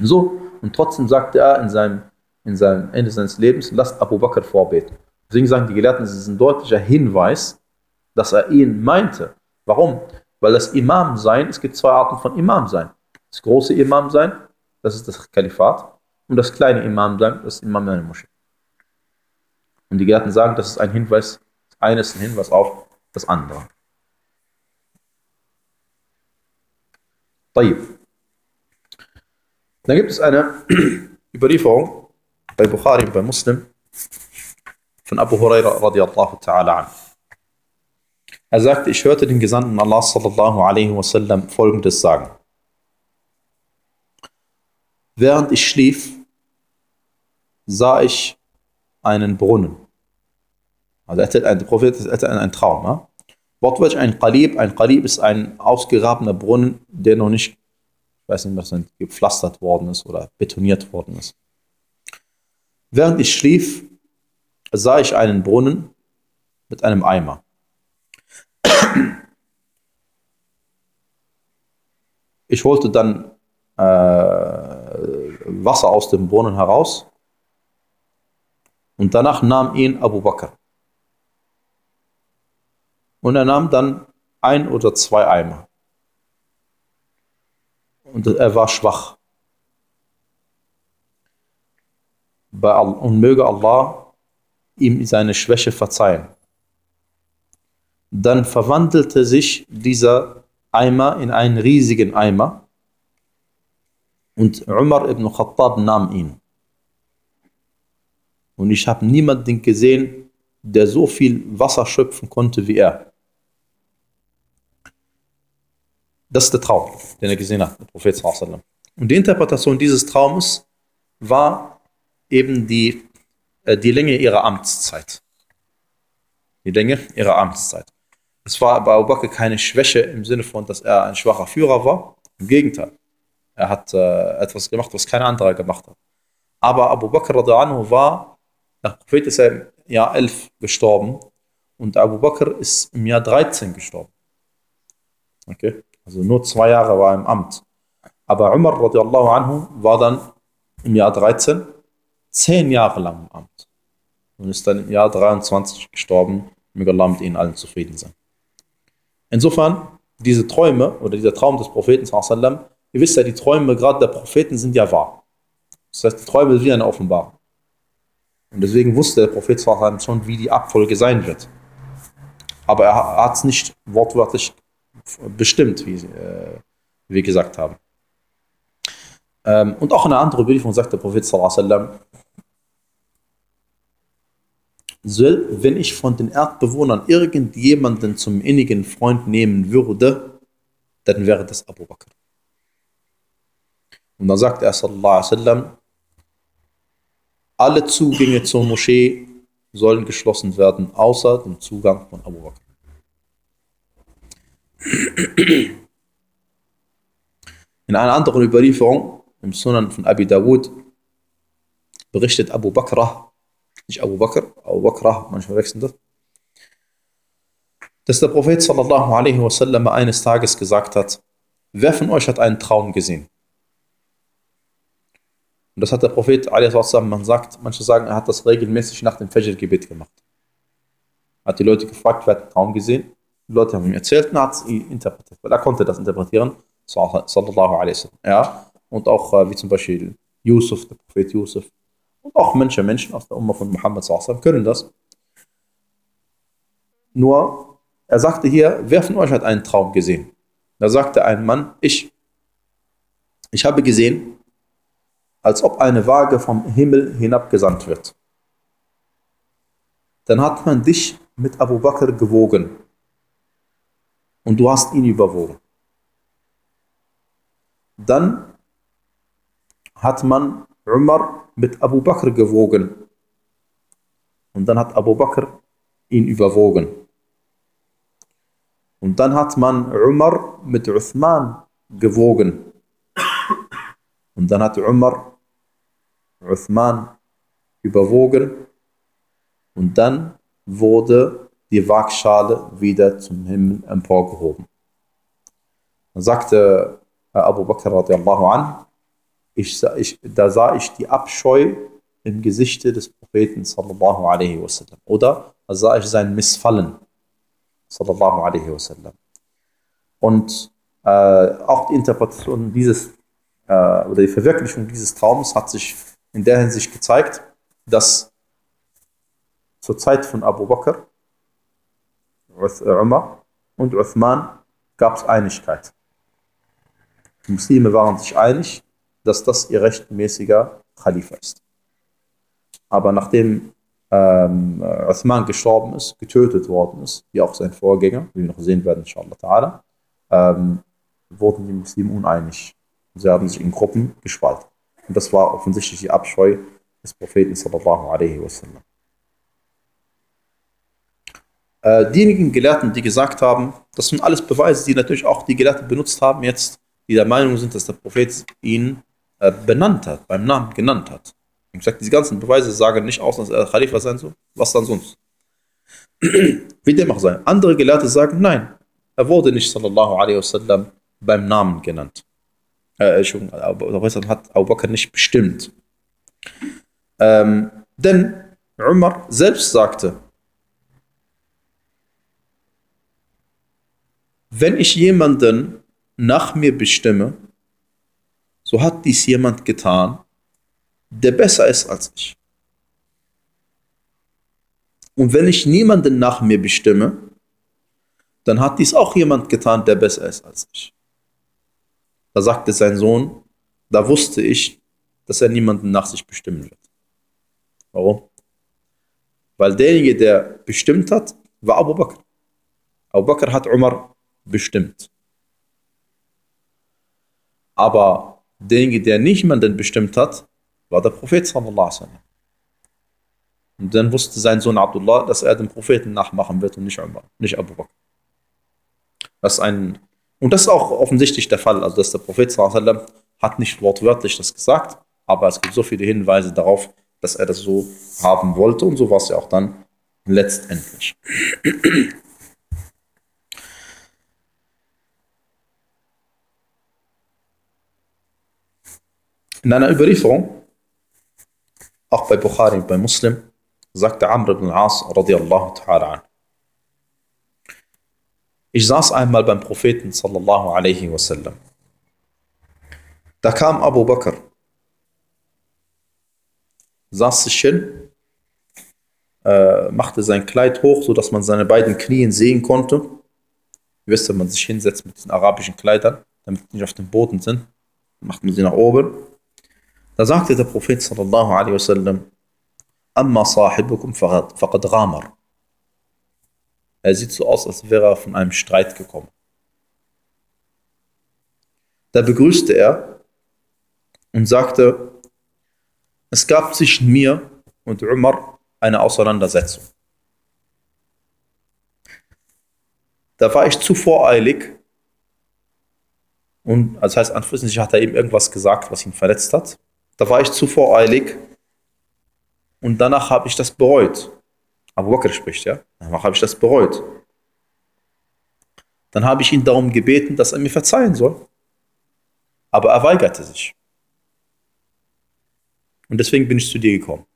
So, und trotzdem sagte er in seinem, in seinem Ende seines Lebens, lasst Abu Bakr vorbeten. Deswegen sagen die Gelehrten, es ist ein deutlicher Hinweis, dass er ihn meinte. Warum? Weil das Imam sein, es gibt zwei Arten von Imam sein. Das große Imam sein, das ist das Kalifat und das kleine Imam sagt, das Imam in einer Moschee. Und die Gelehrten sagen, das ist ein Hinweis, eines ein Hinweis auf das andere. Tayyib. Dann gibt es eine Überlieferung bei Bukhari und bei Muslim von Abu Huraira radiallahu ta'ala an. Er sagte, ich hörte den Gesandten Allah sallallahu alaihi wa sallam folgendes sagen. Während ich schlief, sah ich einen Brunnen. Also er der Prophet hatte einen Traum. Ja? Wortwörtlich ein Qalib. Ein Qalib ist ein ausgegrabener Brunnen, der noch nicht, ich weiß nicht, was gepflastert worden ist oder betoniert worden ist. Während ich schlief, sah ich einen Brunnen mit einem Eimer. Ich holte dann äh, Wasser aus dem Brunnen heraus und danach nahm ihn Abu Bakr. Und er nahm dann ein oder zwei Eimer. Und er war schwach. Und möge Allah ihm seine Schwäche verzeihen. Dann verwandelte sich dieser Eimer in einen riesigen Eimer und Umar ibn Khattab nahm ihn. Und ich habe niemanden gesehen, der so viel Wasser schöpfen konnte wie er. Das ist der Traum, den er gesehen hat, der Prophet Und die Interpretation dieses Traumes war eben die, äh, die Länge ihrer Amtszeit. Die Länge ihrer Amtszeit. Es war bei Abu Bakr keine Schwäche im Sinne von, dass er ein schwacher Führer war. Im Gegenteil. Er hat äh, etwas gemacht, was kein anderer gemacht hat. Aber Abu Bakr war, der Prophet ist im Jahr 11 gestorben und Abu Bakr ist im Jahr 13 gestorben. Okay? Also nur zwei Jahre war er im Amt. Aber Umar radiallahu anhu war dann im Jahr 13 zehn Jahre lang im Amt und ist dann im Jahr 23 gestorben. Möge Allah mit ihnen allen zufrieden sein. Insofern, diese Träume oder dieser Traum des Propheten, ihr wisst ja, die Träume gerade der Propheten sind ja wahr. Das heißt, die Träume sind wie eine Offenbarung. Und deswegen wusste der Prophet schon, wie die Abfolge sein wird. Aber er hat es nicht wortwörtlich bestimmt, wie, äh, wir gesagt haben. Ähm, und auch eine andere Überlieferung sagt der Prophet sallam, wenn ich von den Erdbewohnern irgendjemanden zum innigen Freund nehmen würde, dann wäre das Abu Bakr. Und dann sagt er sallallahu alaihi wasallam, alle Zugänge zur Moschee sollen geschlossen werden, außer dem Zugang von Abu Bakr. In einer anderen Überlieferung, im Sunan von Abi Dawud, berichtet Abu Bakr, nicht Abu Bakr, Abu Bakr, manchmal wechseln das, dass der Prophet sallallahu alaihi wasallam eines Tages gesagt hat, wer von euch hat einen Traum gesehen? Und das hat der Prophet, man sagt, manche sagen, er hat das regelmäßig nach dem Fajr-Gebet gemacht. Hat die Leute gefragt, wer hat einen Traum gesehen? Die Leute haben ihm erzählt und er hat es interpretiert, weil er konnte das interpretieren, sallallahu alaihi wasallam. Ja, und auch äh, wie zum Beispiel Yusuf, der Prophet Yusuf. Und auch Menschen, Menschen aus der Umma von Muhammad sallallahu können das. Nur, er sagte hier, wer von euch hat einen Traum gesehen? Da sagte ein Mann, ich. Ich habe gesehen, als ob eine Waage vom Himmel hinabgesandt wird. Dann hat man dich mit Abu Bakr gewogen und du hast ihn überwogen. Dann hat man Umar mit Abu Bakr gewogen und dann hat Abu Bakr ihn überwogen. Und dann hat man Umar mit Uthman gewogen. Und dann hat Umar Uthman überwogen und dann wurde die Waagschale wieder zum Himmel emporgehoben. Dann sagte äh, Abu Bakr radiallahu an, ich, ich, da sah ich die Abscheu im Gesichte des Propheten sallallahu alaihi wasallam. Oder da sah ich sein Missfallen sallallahu alaihi wasallam. Und äh, auch die Interpretation dieses äh, oder die Verwirklichung dieses Traums hat sich in der Hinsicht gezeigt, dass zur Zeit von Abu Bakr, Umar und Uthman gab es Einigkeit. Die Muslime waren sich einig, dass das ihr rechtmäßiger Khalifa ist. Aber nachdem ähm, Uthman gestorben ist, getötet worden ist, wie auch sein Vorgänger, wie wir noch sehen werden, inshallah ta'ala, ähm, wurden die Muslime uneinig. Sie haben sich in Gruppen gespalten. Und das war offensichtlich die Abscheu des Propheten sallallahu alaihi wasallam. Äh, diejenigen Gelehrten, die gesagt haben, das sind alles Beweise, die natürlich auch die Gelehrten benutzt haben jetzt, die der Meinung sind, dass der Prophet ihn äh, benannt hat, beim Namen genannt hat. Ich gesagt, diese ganzen Beweise sagen nicht aus, dass er Khalifa sein soll. Was dann sonst? Wie dem auch sei. Andere Gelehrte sagen, nein, er wurde nicht sallallahu alaihi wasallam beim Namen genannt äh, Entschuldigung, hat Abu Bakr nicht bestimmt. Ähm, denn Umar selbst sagte, wenn ich jemanden nach mir bestimme, so hat dies jemand getan, der besser ist als ich. Und wenn ich niemanden nach mir bestimme, dann hat dies auch jemand getan, der besser ist als ich. Da sagte sein Sohn, da wusste ich, dass er niemanden nach sich bestimmen wird. Warum? Weil derjenige, der bestimmt hat, war Abu Bakr. Abu Bakr hat Umar bestimmt. Aber derjenige, der niemanden bestimmt hat, war der Prophet sallallahu alaihi wasallam. Und dann wusste sein Sohn Abdullah, dass er den Propheten nachmachen wird und nicht Umar, nicht Abu Bakr. Das ist ein, und das ist auch offensichtlich der Fall, also dass der Prophet wasallam hat nicht wortwörtlich das gesagt, aber es gibt so viele Hinweise darauf, dass er das so haben wollte und so war es ja auch dann letztendlich. In einer Überlieferung, auch bei Bukhari und bei Muslim, sagte Amr ibn al-As radiallahu ta'ala an. Ich saß einmal beim Propheten sallallahu alaihi wasallam. Da kam Abu Bakr, saß sich hin, äh, machte sein Kleid hoch, sodass man seine beiden Knien sehen konnte. Ihr wisst, wenn man sich hinsetzt mit den arabischen Kleidern, damit die nicht auf dem Boden sind, macht man sie nach oben. Da sagte der Prophet sallallahu alaihi wasallam, Amma sahibukum faqad ghamar. Er sieht so aus, als wäre er von einem Streit gekommen. Da begrüßte er und sagte, es gab zwischen mir und Umar eine Auseinandersetzung. Da war ich zu voreilig und, das heißt, anschließend hat er ihm irgendwas gesagt, was ihn verletzt hat. Da war ich zu voreilig und danach habe ich das bereut. Abu Bakr spricht, ja. Danach habe ich das bereut. Dann habe ich ihn darum gebeten, dass er mir verzeihen soll. Aber er weigerte sich. Und deswegen bin ich zu dir gekommen.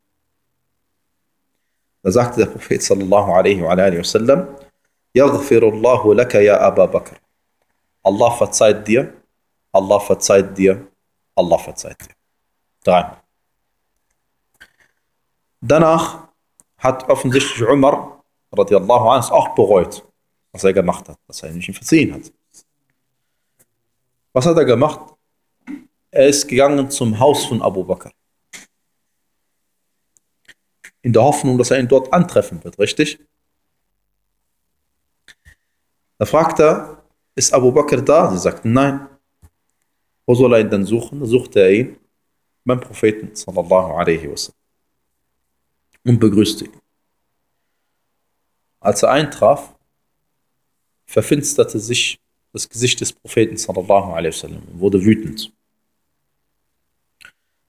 Da sagte der Prophet sallallahu alaihi wa alaihi wasallam, Yaghfirullahu laka ya Abu Bakr. Allah verzeiht dir, Allah verzeiht dir, Allah verzeiht dir. Dreimal. Danach hat offensichtlich Umar radiallahu anhu auch bereut, was er gemacht hat, dass er nicht verziehen hat. Was hat er gemacht? Er ist gegangen zum Haus von Abu Bakr. In der Hoffnung, dass er ihn dort antreffen wird, richtig? Da fragt er, ist Abu Bakr da? Sie sagten nein. Wo soll er ihn denn suchen? Da suchte er ihn beim Propheten sallallahu alaihi wasallam und begrüßte ihn. Als er eintraf, verfinsterte sich das Gesicht des Propheten sallallahu alaihi wasallam und wurde wütend.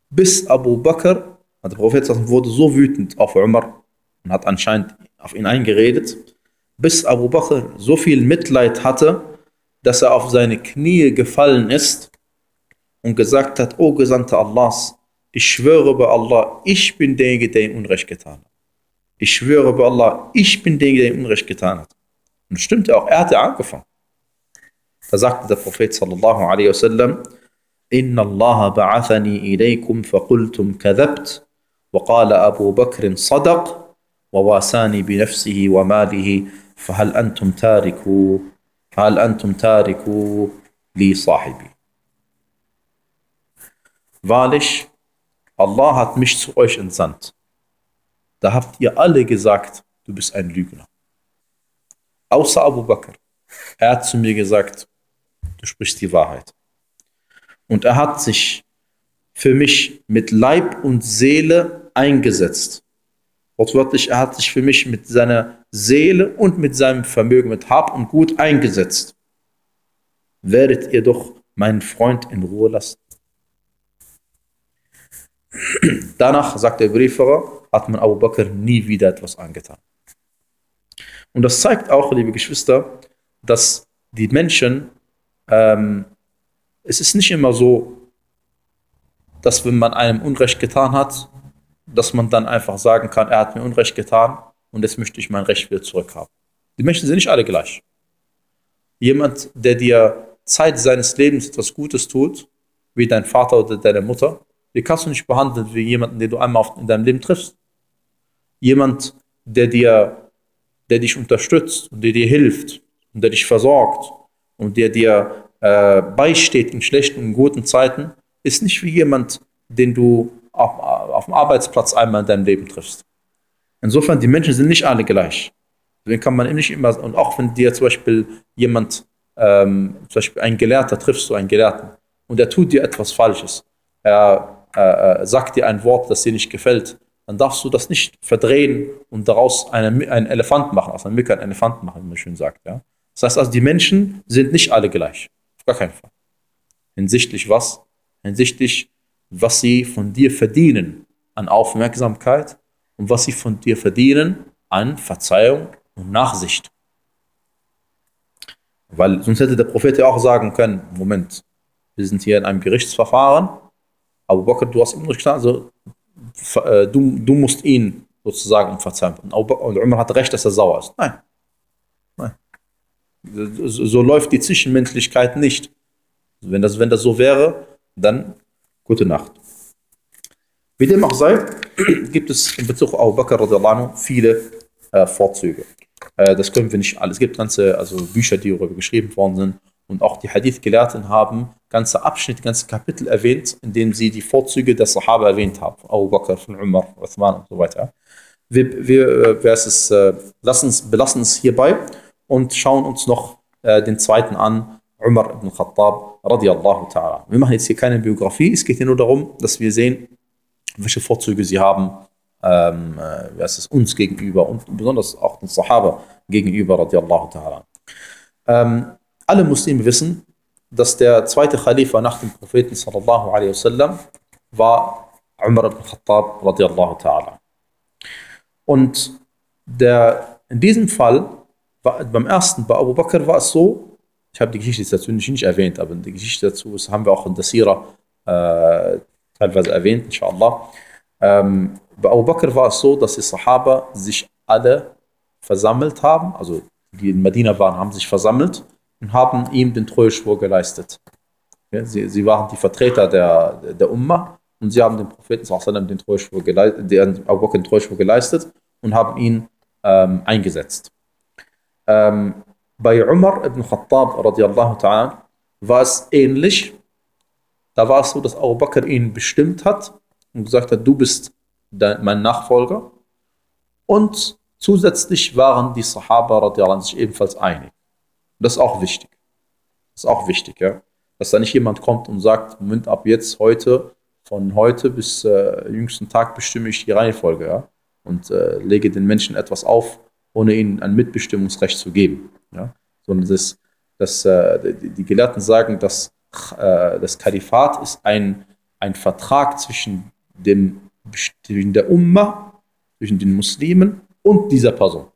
Bis Abu Bakr, der Prophet wurde so wütend auf Umar und hat anscheinend auf ihn eingeredet, bis Abu Bakr so viel Mitleid hatte, dass er auf seine Knie gefallen ist und gesagt hat, O Gesandter Allahs, ich schwöre bei Allah, ich bin derjenige, der ihm Unrecht getan hat. Ich schwöre bei Allah, ich bin derjenige, der ihm Unrecht getan hat. Und das stimmt auch, er hatte angefangen. Da sagte der Prophet sallallahu alaihi wasallam, إن الله بعثني إليكم فقلتم كذبت وقال أبو بكر صدق وواساني بنفسه وماله فهل أنتم تاركوا فهل أنتم تاركوا لي صاحبي Wahrlich, Allah hat mich zu euch entsandt. Da habt ihr alle gesagt, du bist ein Lügner. Außer Abu Bakr. Er hat zu mir gesagt, du sprichst die Wahrheit. Und er hat sich für mich mit Leib und Seele eingesetzt. Wortwörtlich, er hat sich für mich mit seiner Seele und mit seinem Vermögen, mit Hab und Gut eingesetzt. Werdet ihr doch meinen Freund in Ruhe lassen. Danach, sagt der Überlieferer, hat man Abu Bakr nie wieder etwas angetan. Und das zeigt auch, liebe Geschwister, dass die Menschen, ähm, es ist nicht immer so, dass wenn man einem Unrecht getan hat, dass man dann einfach sagen kann, er hat mir Unrecht getan und jetzt möchte ich mein Recht wieder zurückhaben. Die Menschen sind nicht alle gleich. Jemand, der dir Zeit seines Lebens etwas Gutes tut, wie dein Vater oder deine Mutter, die kannst du nicht behandeln wie jemanden, den du einmal in deinem Leben triffst. Jemand, der dir, der dich unterstützt und der dir hilft und der dich versorgt und der dir äh, beisteht in schlechten und guten Zeiten, ist nicht wie jemand, den du auf, auf dem Arbeitsplatz einmal in deinem Leben triffst. Insofern, die Menschen sind nicht alle gleich. Deswegen kann man nicht immer, und auch wenn dir zum Beispiel jemand, ähm, zum Beispiel ein Gelehrter, triffst du einen Gelehrten und er tut dir etwas Falsches, er äh, äh sagt dir ein Wort, das dir nicht gefällt, dann darfst du das nicht verdrehen und daraus eine, einen Elefant machen, aus einem Mücke einen Elefant machen, wie man schön sagt. Ja? Das heißt also, die Menschen sind nicht alle gleich. Auf gar keinen Fall. Hinsichtlich was? Hinsichtlich, was sie von dir verdienen an Aufmerksamkeit und was sie von dir verdienen an Verzeihung und Nachsicht. Weil sonst hätte der Prophet ja auch sagen können, Moment, wir sind hier in einem Gerichtsverfahren, aber Bakr, du hast ihm nicht gesagt, also äh, du, du musst ihn sozusagen um Verzeihung. Und Umar hat recht, dass er sauer ist. Nein. Nein. So läuft die Zwischenmenschlichkeit nicht. Wenn das, wenn das so wäre, dann gute Nacht. Wie dem auch sei, gibt es in Bezug auf Bakr viele äh, Vorzüge. Äh, das können wir nicht alles. Es gibt ganze also Bücher, die darüber geschrieben worden sind. Und auch die Hadith-Gelehrten haben ganze Abschnitte, ganze Kapitel erwähnt, in denen sie die Vorzüge der Sahaba erwähnt haben. Abu Bakr, von Umar, Uthman und so weiter. Wir, wir, es, äh, lassen es, belassen es hierbei und schauen uns noch äh, den zweiten an, Umar ibn Khattab radiallahu ta'ala. Wir machen jetzt hier keine Biografie, es geht hier nur darum, dass wir sehen, welche Vorzüge sie haben, ähm, äh, es uns gegenüber und besonders auch den Sahaba gegenüber radiallahu ta'ala. Ähm, alle Muslime wissen, dass der zweite Khalifa nach dem Propheten sallallahu alaihi wasallam war Umar ibn Khattab radiallahu ta'ala. Und der, in diesem Fall, beim ersten, bei Abu Bakr war es so, ich habe die Geschichte dazu nicht, nicht erwähnt, aber die Geschichte dazu das haben wir auch in der Sira äh, teilweise erwähnt, inshallah. Ähm, bei Abu Bakr war es so, dass die Sahaba sich alle versammelt haben, also die in Medina waren, haben sich versammelt und haben ihm den Treueschwur geleistet. Sie, sie waren die Vertreter der, der Umma und sie haben dem Propheten sallam, den Treueschwur geleistet, Bakr den geleistet und haben ihn ähm, eingesetzt. Ähm, bei Umar ibn Khattab war es ähnlich. Da war es so, dass Abu Bakr ihn bestimmt hat und gesagt hat, du bist dein, mein Nachfolger. Und zusätzlich waren die Sahaba sich ebenfalls einig. Das ist auch wichtig. Das ist auch wichtig, ja. Dass da nicht jemand kommt und sagt, Moment, ab jetzt, heute, von heute bis äh, jüngsten Tag bestimme ich die Reihenfolge, ja. Und äh, lege den Menschen etwas auf, ohne ihnen ein Mitbestimmungsrecht zu geben. Ja. Sondern das, das, äh, die, die Gelehrten sagen, dass äh, das Kalifat ist ein, ein Vertrag zwischen, dem, zwischen der Umma, zwischen den Muslimen und dieser Person.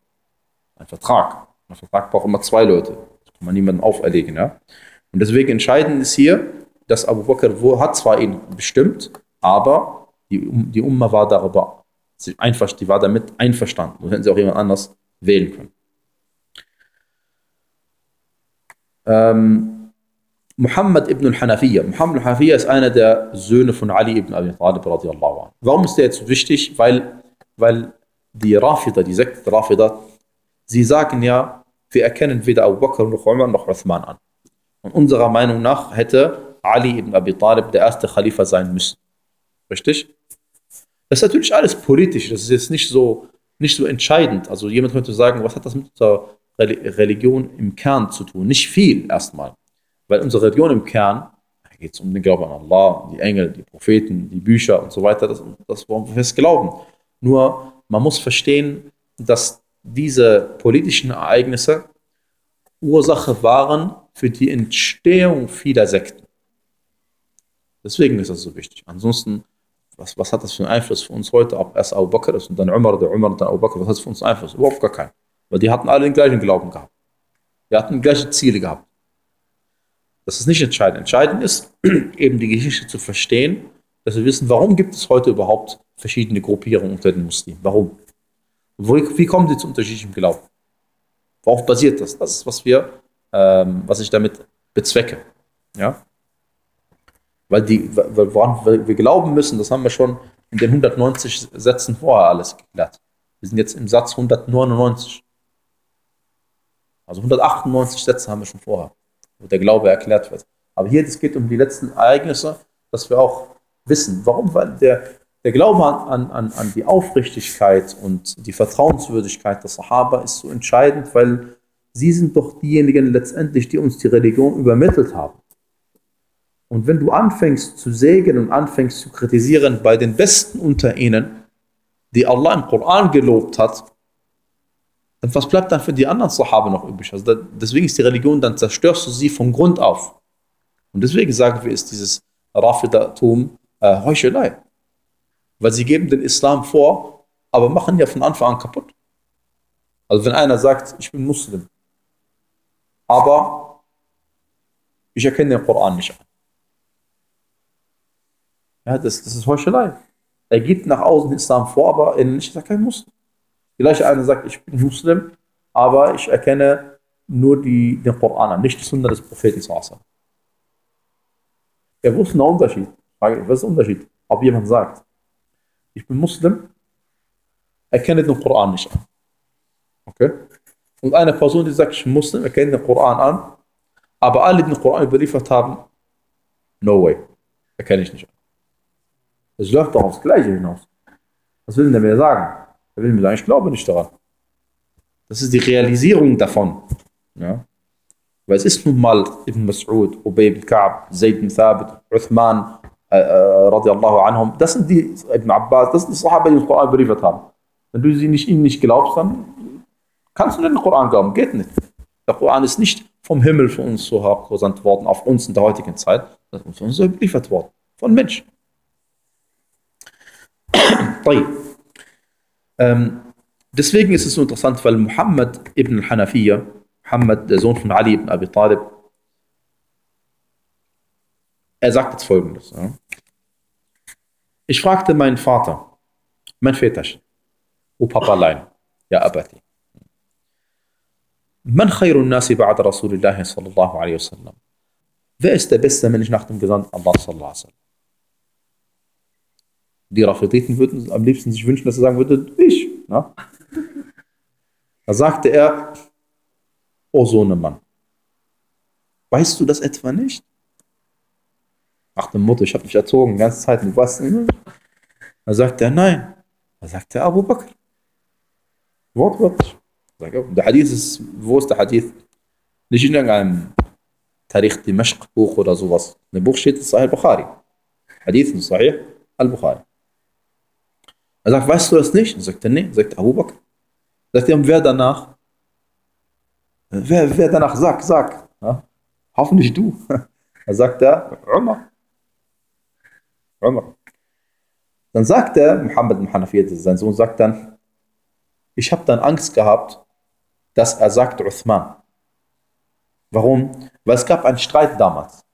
Ein Vertrag. Ein Vertrag braucht immer zwei Leute. Das kann man niemandem auferlegen. Ja? Und deswegen entscheidend ist hier, dass Abu Bakr hat zwar ihn bestimmt, aber die, die Umma war darüber einfach, die war damit einverstanden. Und hätten sie auch jemand anders wählen können. Ähm, Muhammad ibn al-Hanafiya. Muhammad al-Hanafiya ist einer der Söhne von Ali ibn Abi Talib radiallahu anh. Warum ist der jetzt wichtig? Weil, weil die Rafida, die Sekte Rafida, sie sagen ja, wir erkennen weder Abu Bakr noch Umar noch Uthman an. Und unserer Meinung nach hätte Ali ibn Abi Talib der erste Khalifa sein müssen. Richtig? Das ist natürlich alles politisch, das ist jetzt nicht so, nicht so entscheidend. Also jemand könnte sagen, was hat das mit unserer Religion im Kern zu tun? Nicht viel erstmal. Weil unsere Religion im Kern, da geht es um den Glauben an Allah, die Engel, die Propheten, die Bücher und so weiter, das, das wollen wir fest glauben. Nur man muss verstehen, dass diese politischen Ereignisse Ursache waren für die Entstehung vieler Sekten. Deswegen ist das so wichtig. Ansonsten, was, was hat das für einen Einfluss für uns heute, ob erst Abu Bakr ist und dann Umar, der Umar und dann Abu Bakr, was hat das für uns Einfluss? Überhaupt gar keinen. Weil die hatten alle den gleichen Glauben gehabt. Die hatten gleiche Ziele gehabt. Das ist nicht entscheidend. Entscheidend ist, eben die Geschichte zu verstehen, dass wir wissen, warum gibt es heute überhaupt verschiedene Gruppierungen unter den Muslimen. Warum? Wie kommen sie zu unterschiedlichem Glauben? Worauf basiert das? Das ist, was wir, ähm, was ich damit bezwecke. Ja? Weil, die, woran wir glauben müssen, das haben wir schon in den 190 Sätzen vorher alles geklärt. Wir sind jetzt im Satz 199. Also 198 Sätze haben wir schon vorher, wo der Glaube erklärt wird. Aber hier, es geht um die letzten Ereignisse, dass wir auch wissen, warum, weil der, der Glaube an, an, an die Aufrichtigkeit und die Vertrauenswürdigkeit der Sahaba ist so entscheidend, weil sie sind doch diejenigen letztendlich, die uns die Religion übermittelt haben. Und wenn du anfängst zu sägen und anfängst zu kritisieren bei den Besten unter ihnen, die Allah im Koran gelobt hat, dann was bleibt dann für die anderen Sahaba noch übrig? Also da, deswegen ist die Religion, dann zerstörst du sie von Grund auf. Und deswegen sagen wir, ist dieses Rafidatum äh, Heuchelei. Weil sie geben den Islam vor, aber machen ja von Anfang an kaputt. Also wenn einer sagt, ich bin Muslim, aber ich erkenne den Koran nicht an. Ja, das, das ist Heuchelei. Er gibt nach außen Islam vor, aber innerlich ist er kein Muslim. Vielleicht einer sagt, ich bin Muslim, aber ich erkenne nur die, den Koran an, nicht die Sunna des Propheten. Ja, wo ist der Unterschied? Was ist der Unterschied? Ob jemand sagt, ich bin Muslim, erkenne den Koran nicht an. Okay? Und eine Person, die sagt, ich bin Muslim, erkennt den Koran an, aber alle, die den Koran überliefert haben, no way, erkenne ich nicht an. Es läuft doch aufs Gleiche hinaus. Was will der mir sagen? Er will mir sagen, ich glaube nicht daran. Das ist die Realisierung davon. Ja? Weil es ist nun mal Ibn Mas'ud, Ubay ibn Ka'b, Zayd ibn Thabit, Uthman, radiallahu anhum. Das sind die Ibn Abbas, das sind die Sahaba, die den Koran überliefert haben. Wenn du sie nicht, ihnen nicht glaubst, dann kannst du nicht den Koran glauben. Geht nicht. Der Koran ist nicht vom Himmel für uns so herabgesandt worden, auf uns in der heutigen Zeit. Das ist uns überliefert worden. Von Menschen. ähm, deswegen ist es so interessant, weil Muhammad ibn al-Hanafiya, Muhammad, der Sohn von Ali ibn Abi Talib, er sagt jetzt folgendes. Ja. Ich fragte meinen Vater, mein Väterchen, O Papalein, ja Abati, Man khairun nasi ba'da Rasulillahi sallallahu alaihi wasallam. Wer ist der beste Mensch nach dem Gesandten Allah sallallahu alaihi wasallam? Die Rafiditen würden am liebsten sich wünschen, dass er sagen würde, ich. Ja? Da sagte er, O Sohnemann, weißt du das etwa nicht? Nach dem Motto, ich habe dich erzogen, die ganze Zeit, du weißt nicht. Da sagt er, nein. Da sagt er, Abu Bakr. Wortwörtlich. Der Hadith ist, wo ist der Hadith? Nicht in irgendeinem Tarikh Dimashq Buch oder sowas. In dem Buch steht es Sahih al-Bukhari. Hadith in Sahih al-Bukhari. Er sagt, weißt du das nicht? Er sagt er, nee. Sagt Abu Bakr. Sagt er, und wer danach? Wer, wer danach sagt, sag. Ja? Hoffentlich du. Er sagt er, Umar. Umar. Dann sagt er, Muhammad ibn Hanafiyat, sein Sohn, sagt dann, ich habe dann Angst gehabt, dass er sagt Uthman. Warum? Weil es gab einen Streit damals.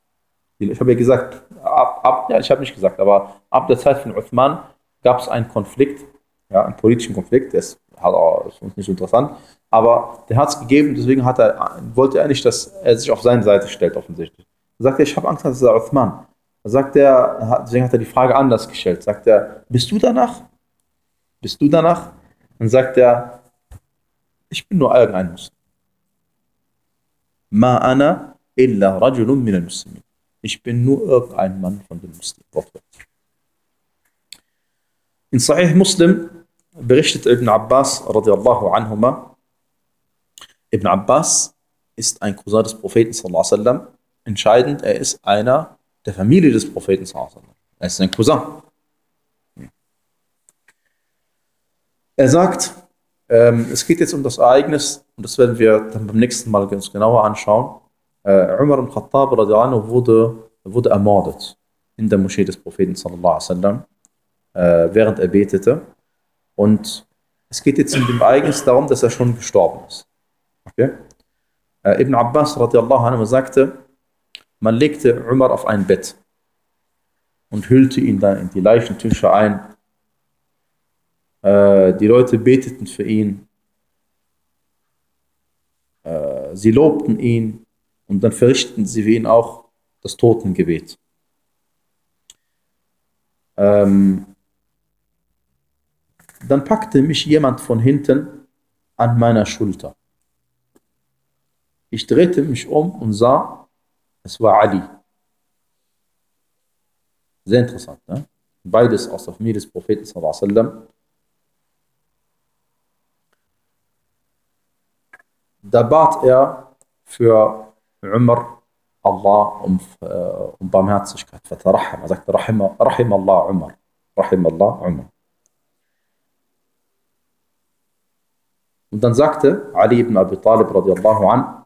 Ich habe ja gesagt, ab, ab ja, ich habe nicht gesagt, aber ab der Zeit von Uthman gab es einen Konflikt, ja, einen politischen Konflikt, das ist uns nicht so interessant, aber der hat es gegeben, deswegen hat er, wollte er nicht, dass er sich auf seine Seite stellt, offensichtlich. Er, ich habe Angst, dass er Uthman. Sagt er, deswegen hat er die Frage anders gestellt. Sagt er, bist du danach? Bist du danach? Dann sagt er, ich bin nur irgendein Muslim. Ma ana illa rajulun min al-Muslimin. Ich bin nur irgendein Mann von den Muslimen. In Sahih Muslim berichtet Ibn Abbas radiallahu anhuma, Ibn Abbas ist ein Cousin des Propheten sallallahu alaihi wasallam. Entscheidend, er ist einer der Familie des Propheten. Er ist sein Cousin. Er sagt, ähm, es geht jetzt um das Ereignis, und das werden wir dann beim nächsten Mal ganz genauer anschauen. Äh, Umar al-Khattab wurde, wurde ermordet in der Moschee des Propheten sallallahu äh, während er betete. Und es geht jetzt in dem Ereignis darum, dass er schon gestorben ist. Okay? Äh, Ibn Abbas radiallahu sagte, man legte Umar auf ein Bett und hüllte ihn dann in die Leichentücher ein. Äh, die Leute beteten für ihn. Äh, sie lobten ihn und dann verrichteten sie für ihn auch das Totengebet. Ähm, dann packte mich jemand von hinten an meiner Schulter. Ich drehte mich um und sah, war Ali. Sehr interessant. Ne? beides aus der Familie des Propheten sallam. Da bat er für Umar Allah um, äh, um Barmherzigkeit. Er sagte, Rahim, Rahim Allah Umar. Rahim Allah Umar. Und dann sagte Ali ibn Abi Talib radiallahu an,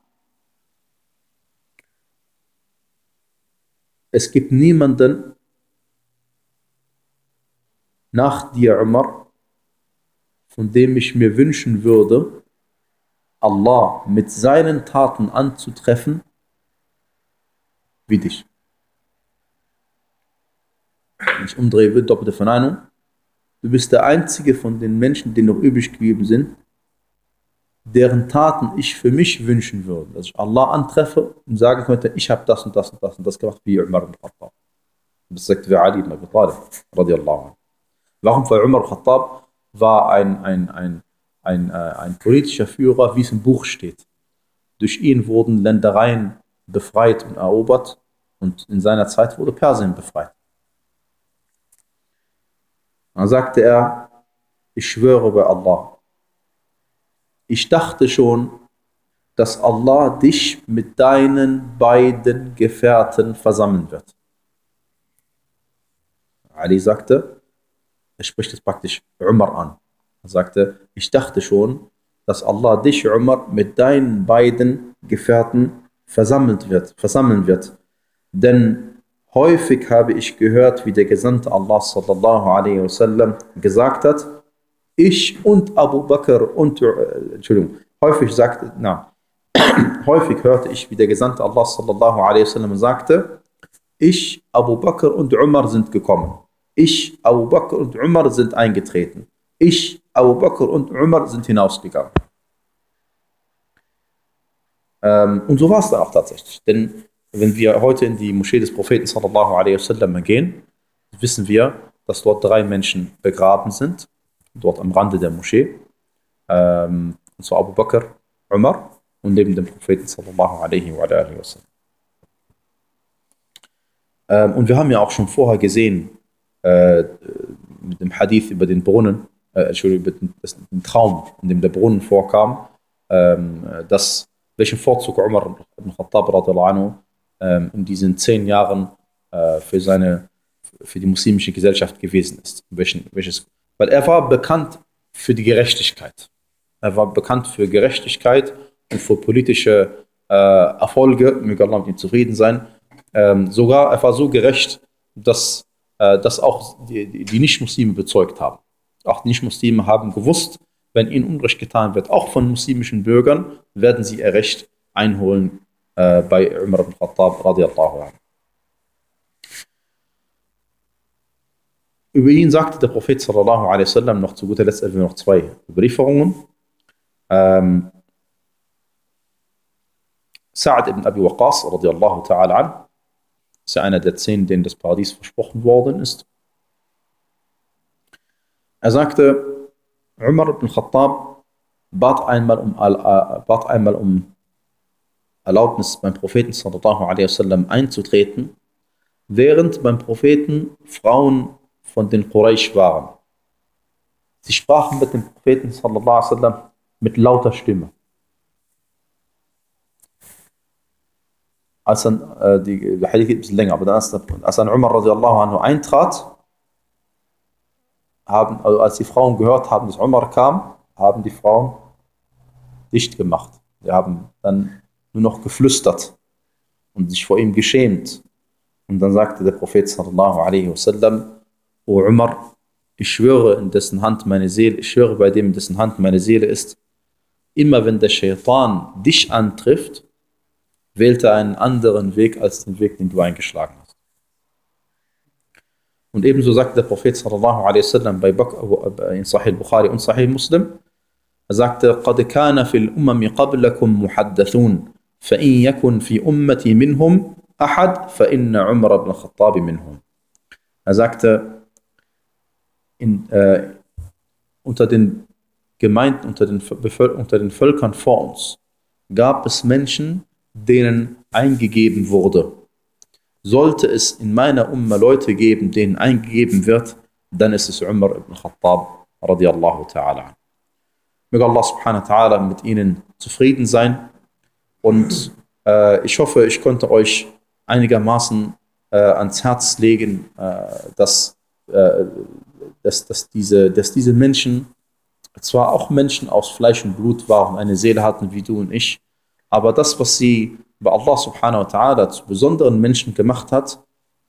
es gibt niemanden nach dir, Umar, von dem ich mir wünschen würde, Allah mit seinen Taten anzutreffen, wie dich. Wenn ich umdrehe, wird doppelte Verneinung. Du bist der einzige von den Menschen, die noch übrig geblieben sind, deren Taten ich für mich wünschen würde. Dass ich Allah antreffe und sagen könnte, ich habe das und das und das und das gemacht, wie Umar ibn Khattab. Das sagte wir Ali ibn Abi Talib, radiallahu anhu. Warum? Weil Umar Khattab war ein, ein, ein, ein, äh, ein politischer Führer, wie es im Buch steht. Durch ihn wurden Ländereien befreit und erobert und in seiner Zeit wurde Persien befreit. Dann sagte er, ich schwöre bei Allah, ich dachte schon, dass Allah dich mit deinen beiden Gefährten versammeln wird. Ali sagte, er spricht es praktisch Umar an. Er sagte, ich dachte schon, dass Allah dich, Umar, mit deinen beiden Gefährten versammelt wird, versammeln wird. Denn häufig habe ich gehört, wie der Gesandte Allah sallallahu alaihi wasallam gesagt hat, ich und Abu Bakr und, äh, Entschuldigung, häufig sagte, na, häufig hörte ich, wie der Gesandte Allah sallallahu alaihi wasallam sagte, ich, Abu Bakr und Umar sind gekommen. Ich, Abu Bakr und Umar sind eingetreten. Ich, Abu Bakr und Umar sind hinausgegangen. Ähm, und so war es dann auch tatsächlich. Denn wenn wir heute in die Moschee des Propheten sallallahu alaihi wasallam gehen, wissen wir, dass dort drei Menschen begraben sind, dort am Rande der Moschee. Ähm, und zwar Abu Bakr, Umar und neben dem Propheten sallallahu alaihi wasallam. Ähm, und wir haben ja auch schon vorher gesehen, äh, mit dem Hadith über den Brunnen, äh, Entschuldigung, über den, den, Traum, in dem der Brunnen vorkam, ähm, dass welchen Vorzug Umar ibn Khattab ähm, in diesen zehn Jahren äh, für, seine, für die muslimische Gesellschaft gewesen ist. Welchen, welches, weil er war bekannt für die Gerechtigkeit. Er war bekannt für Gerechtigkeit und für politische äh, Erfolge, möge Allah mit ihm zufrieden sein. Ähm, sogar, er war so gerecht, dass, äh, dass auch die, die Nicht-Muslime bezeugt haben. Auch die Nicht-Muslime haben gewusst, wenn ihnen Unrecht getan wird, auch von muslimischen Bürgern, werden sie ihr Recht einholen äh, bei Umar ibn Khattab radiallahu anhu. Über ihn sagte der Prophet sallallahu alaihi wasallam noch zu guter Letzt noch zwei Überlieferungen. Ähm, Sa'ad ibn Abi Waqas radiallahu ta'ala an, ist ja einer der zehn, denen das Paradies versprochen worden ist. Er sagte, Umar ibn Khattab bat einmal um, äh, bat einmal um Erlaubnis beim Propheten sallallahu alaihi wasallam einzutreten, während beim Propheten Frauen von den Quraysh waren. Sie sprachen mit dem Propheten sallallahu alaihi wasallam mit lauter Stimme. Als dann, äh, die, die Hadith geht ein bisschen länger, aber dann als, dann Umar radiallahu anhu eintrat, haben, also als die Frauen gehört haben, dass Umar kam, haben die Frauen dicht gemacht. Sie haben dann nur noch geflüstert und sich vor ihm geschämt. Und dann sagte der Prophet sallallahu alaihi wasallam, O Umar, ich schwöre in dessen Hand meine Seele, ich schwöre bei dem, in dessen Hand meine Seele ist, immer wenn der Shaitan dich antrifft, wählt er einen anderen Weg als den Weg, den du eingeschlagen hast. Und ebenso sagt der Prophet sallallahu alaihi wasallam bei in Sahih Bukhari und Sahih Muslim, er sagte, قد كان في الأمم قبلكم محدثون فإن يكن في أمتي منهم أحد فإن عمر بن الخطاب منهم. Er sagte, in, äh, unter den Gemeinden, unter den, unter den Völkern vor uns gab es Menschen, denen eingegeben wurde, sollte es in meiner Umma Leute geben, denen eingegeben wird, dann ist es Umar ibn Khattab radiallahu ta'ala. Möge Allah subhanahu wa ta'ala mit ihnen zufrieden sein und äh, ich hoffe, ich konnte euch einigermaßen äh, ans Herz legen, äh, dass, äh, dass, dass, diese, dass diese Menschen zwar auch Menschen aus Fleisch und Blut waren, eine Seele hatten wie du und ich, aber das, was sie bei Allah subhanahu wa ta'ala zu besonderen Menschen gemacht hat,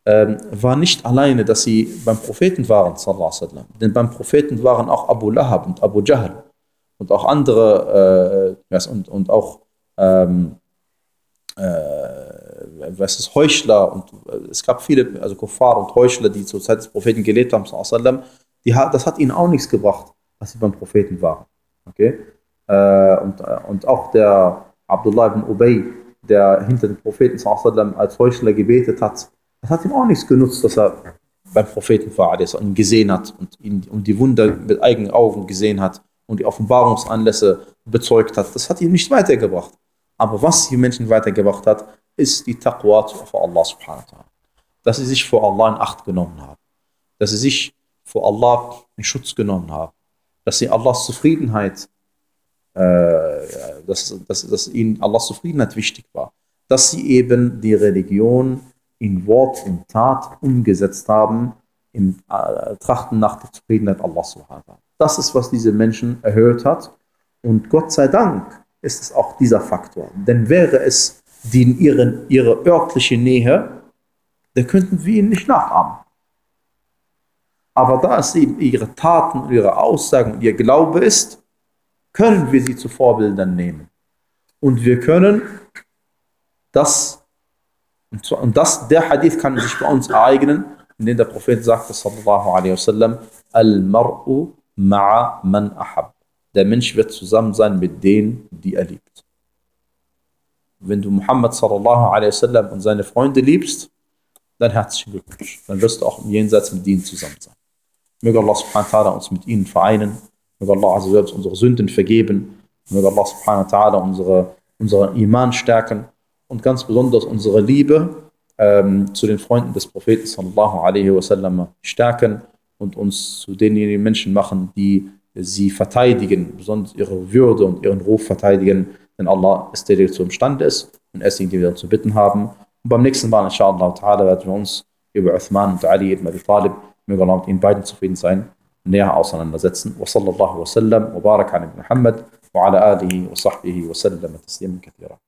ähm, war nicht alleine, dass sie beim Propheten waren, sallam. Denn beim Propheten waren auch Abu Lahab und Abu Jahl und auch andere, äh, und, und auch ähm, äh, was ist Heuchler und äh, es gab viele, also Kuffar und Heuchler, die zur Zeit des Propheten gelebt haben, die, das hat ihnen auch nichts gebracht, dass sie beim Propheten waren. Okay? Äh, und, äh, und auch der Abdullah ibn Ubay, der hinter dem Propheten als Heuchler gebetet hat, das hat ihm auch nichts genutzt, dass er beim Propheten war, der ihn gesehen hat und, ihn, und die Wunder mit eigenen Augen gesehen hat und die Offenbarungsanlässe bezeugt hat. Das hat ihn nicht weitergebracht. Aber was die Menschen weitergebracht hat, ist die Taqwa vor Allah subhanahu wa ta'ala. Dass sie sich vor Allah in Acht genommen haben. Dass sie sich vor Allah in Schutz genommen haben. Dass sie Allahs Zufriedenheit, äh, dass, dass, dass ihnen Allahs Zufriedenheit wichtig war. Dass sie eben die Religion in Wort, in Tat umgesetzt haben, im äh, Trachten nach der Zufriedenheit Allah subhanahu wa ta'ala. Das ist, was diese Menschen erhöht hat. Und Gott sei Dank ist es auch dieser Faktor. Denn wäre es die in ihren, ihre örtliche Nähe, dann könnten wir ihn nicht nachahmen. Aber da es eben ihre Taten, ihre Aussagen und ihr Glaube ist, können wir sie zu Vorbildern nehmen. Und wir können das, und das, der Hadith kann sich bei uns ereignen, in dem der Prophet sagte, sallallahu alaihi wasallam, Al-Mar'u ma'a man ahab der Mensch wird zusammen sein mit denen, die er liebt. Wenn du Muhammad sallallahu alaihi wasallam und seine Freunde liebst, dann herzlichen Glückwunsch. Dann wirst du auch im Jenseits mit ihnen zusammen sein. Möge Allah subhanahu wa ta'ala uns mit ihnen vereinen. Möge Allah also selbst unsere Sünden vergeben. Möge Allah subhanahu wa ta'ala unsere, unseren Iman stärken und ganz besonders unsere Liebe ähm, zu den Freunden des Propheten sallallahu alaihi wasallam stärken und uns zu denjenigen Menschen machen, die sie verteidigen, besonders ihre Würde und ihren Ruf verteidigen, denn Allah der, der dazu imstande ist und ist derjenige, der zu bitten haben. Und beim nächsten Mal, inshallah ta'ala, werden wir uns über Uthman und Ali ibn Abi Talib, möge Allah mit ihnen beiden zufrieden sein, näher auseinandersetzen. Wa sallallahu wa sallam wa baraka ala Muhammad wa ala alihi wa sahbihi wa sallam tasliman kathira.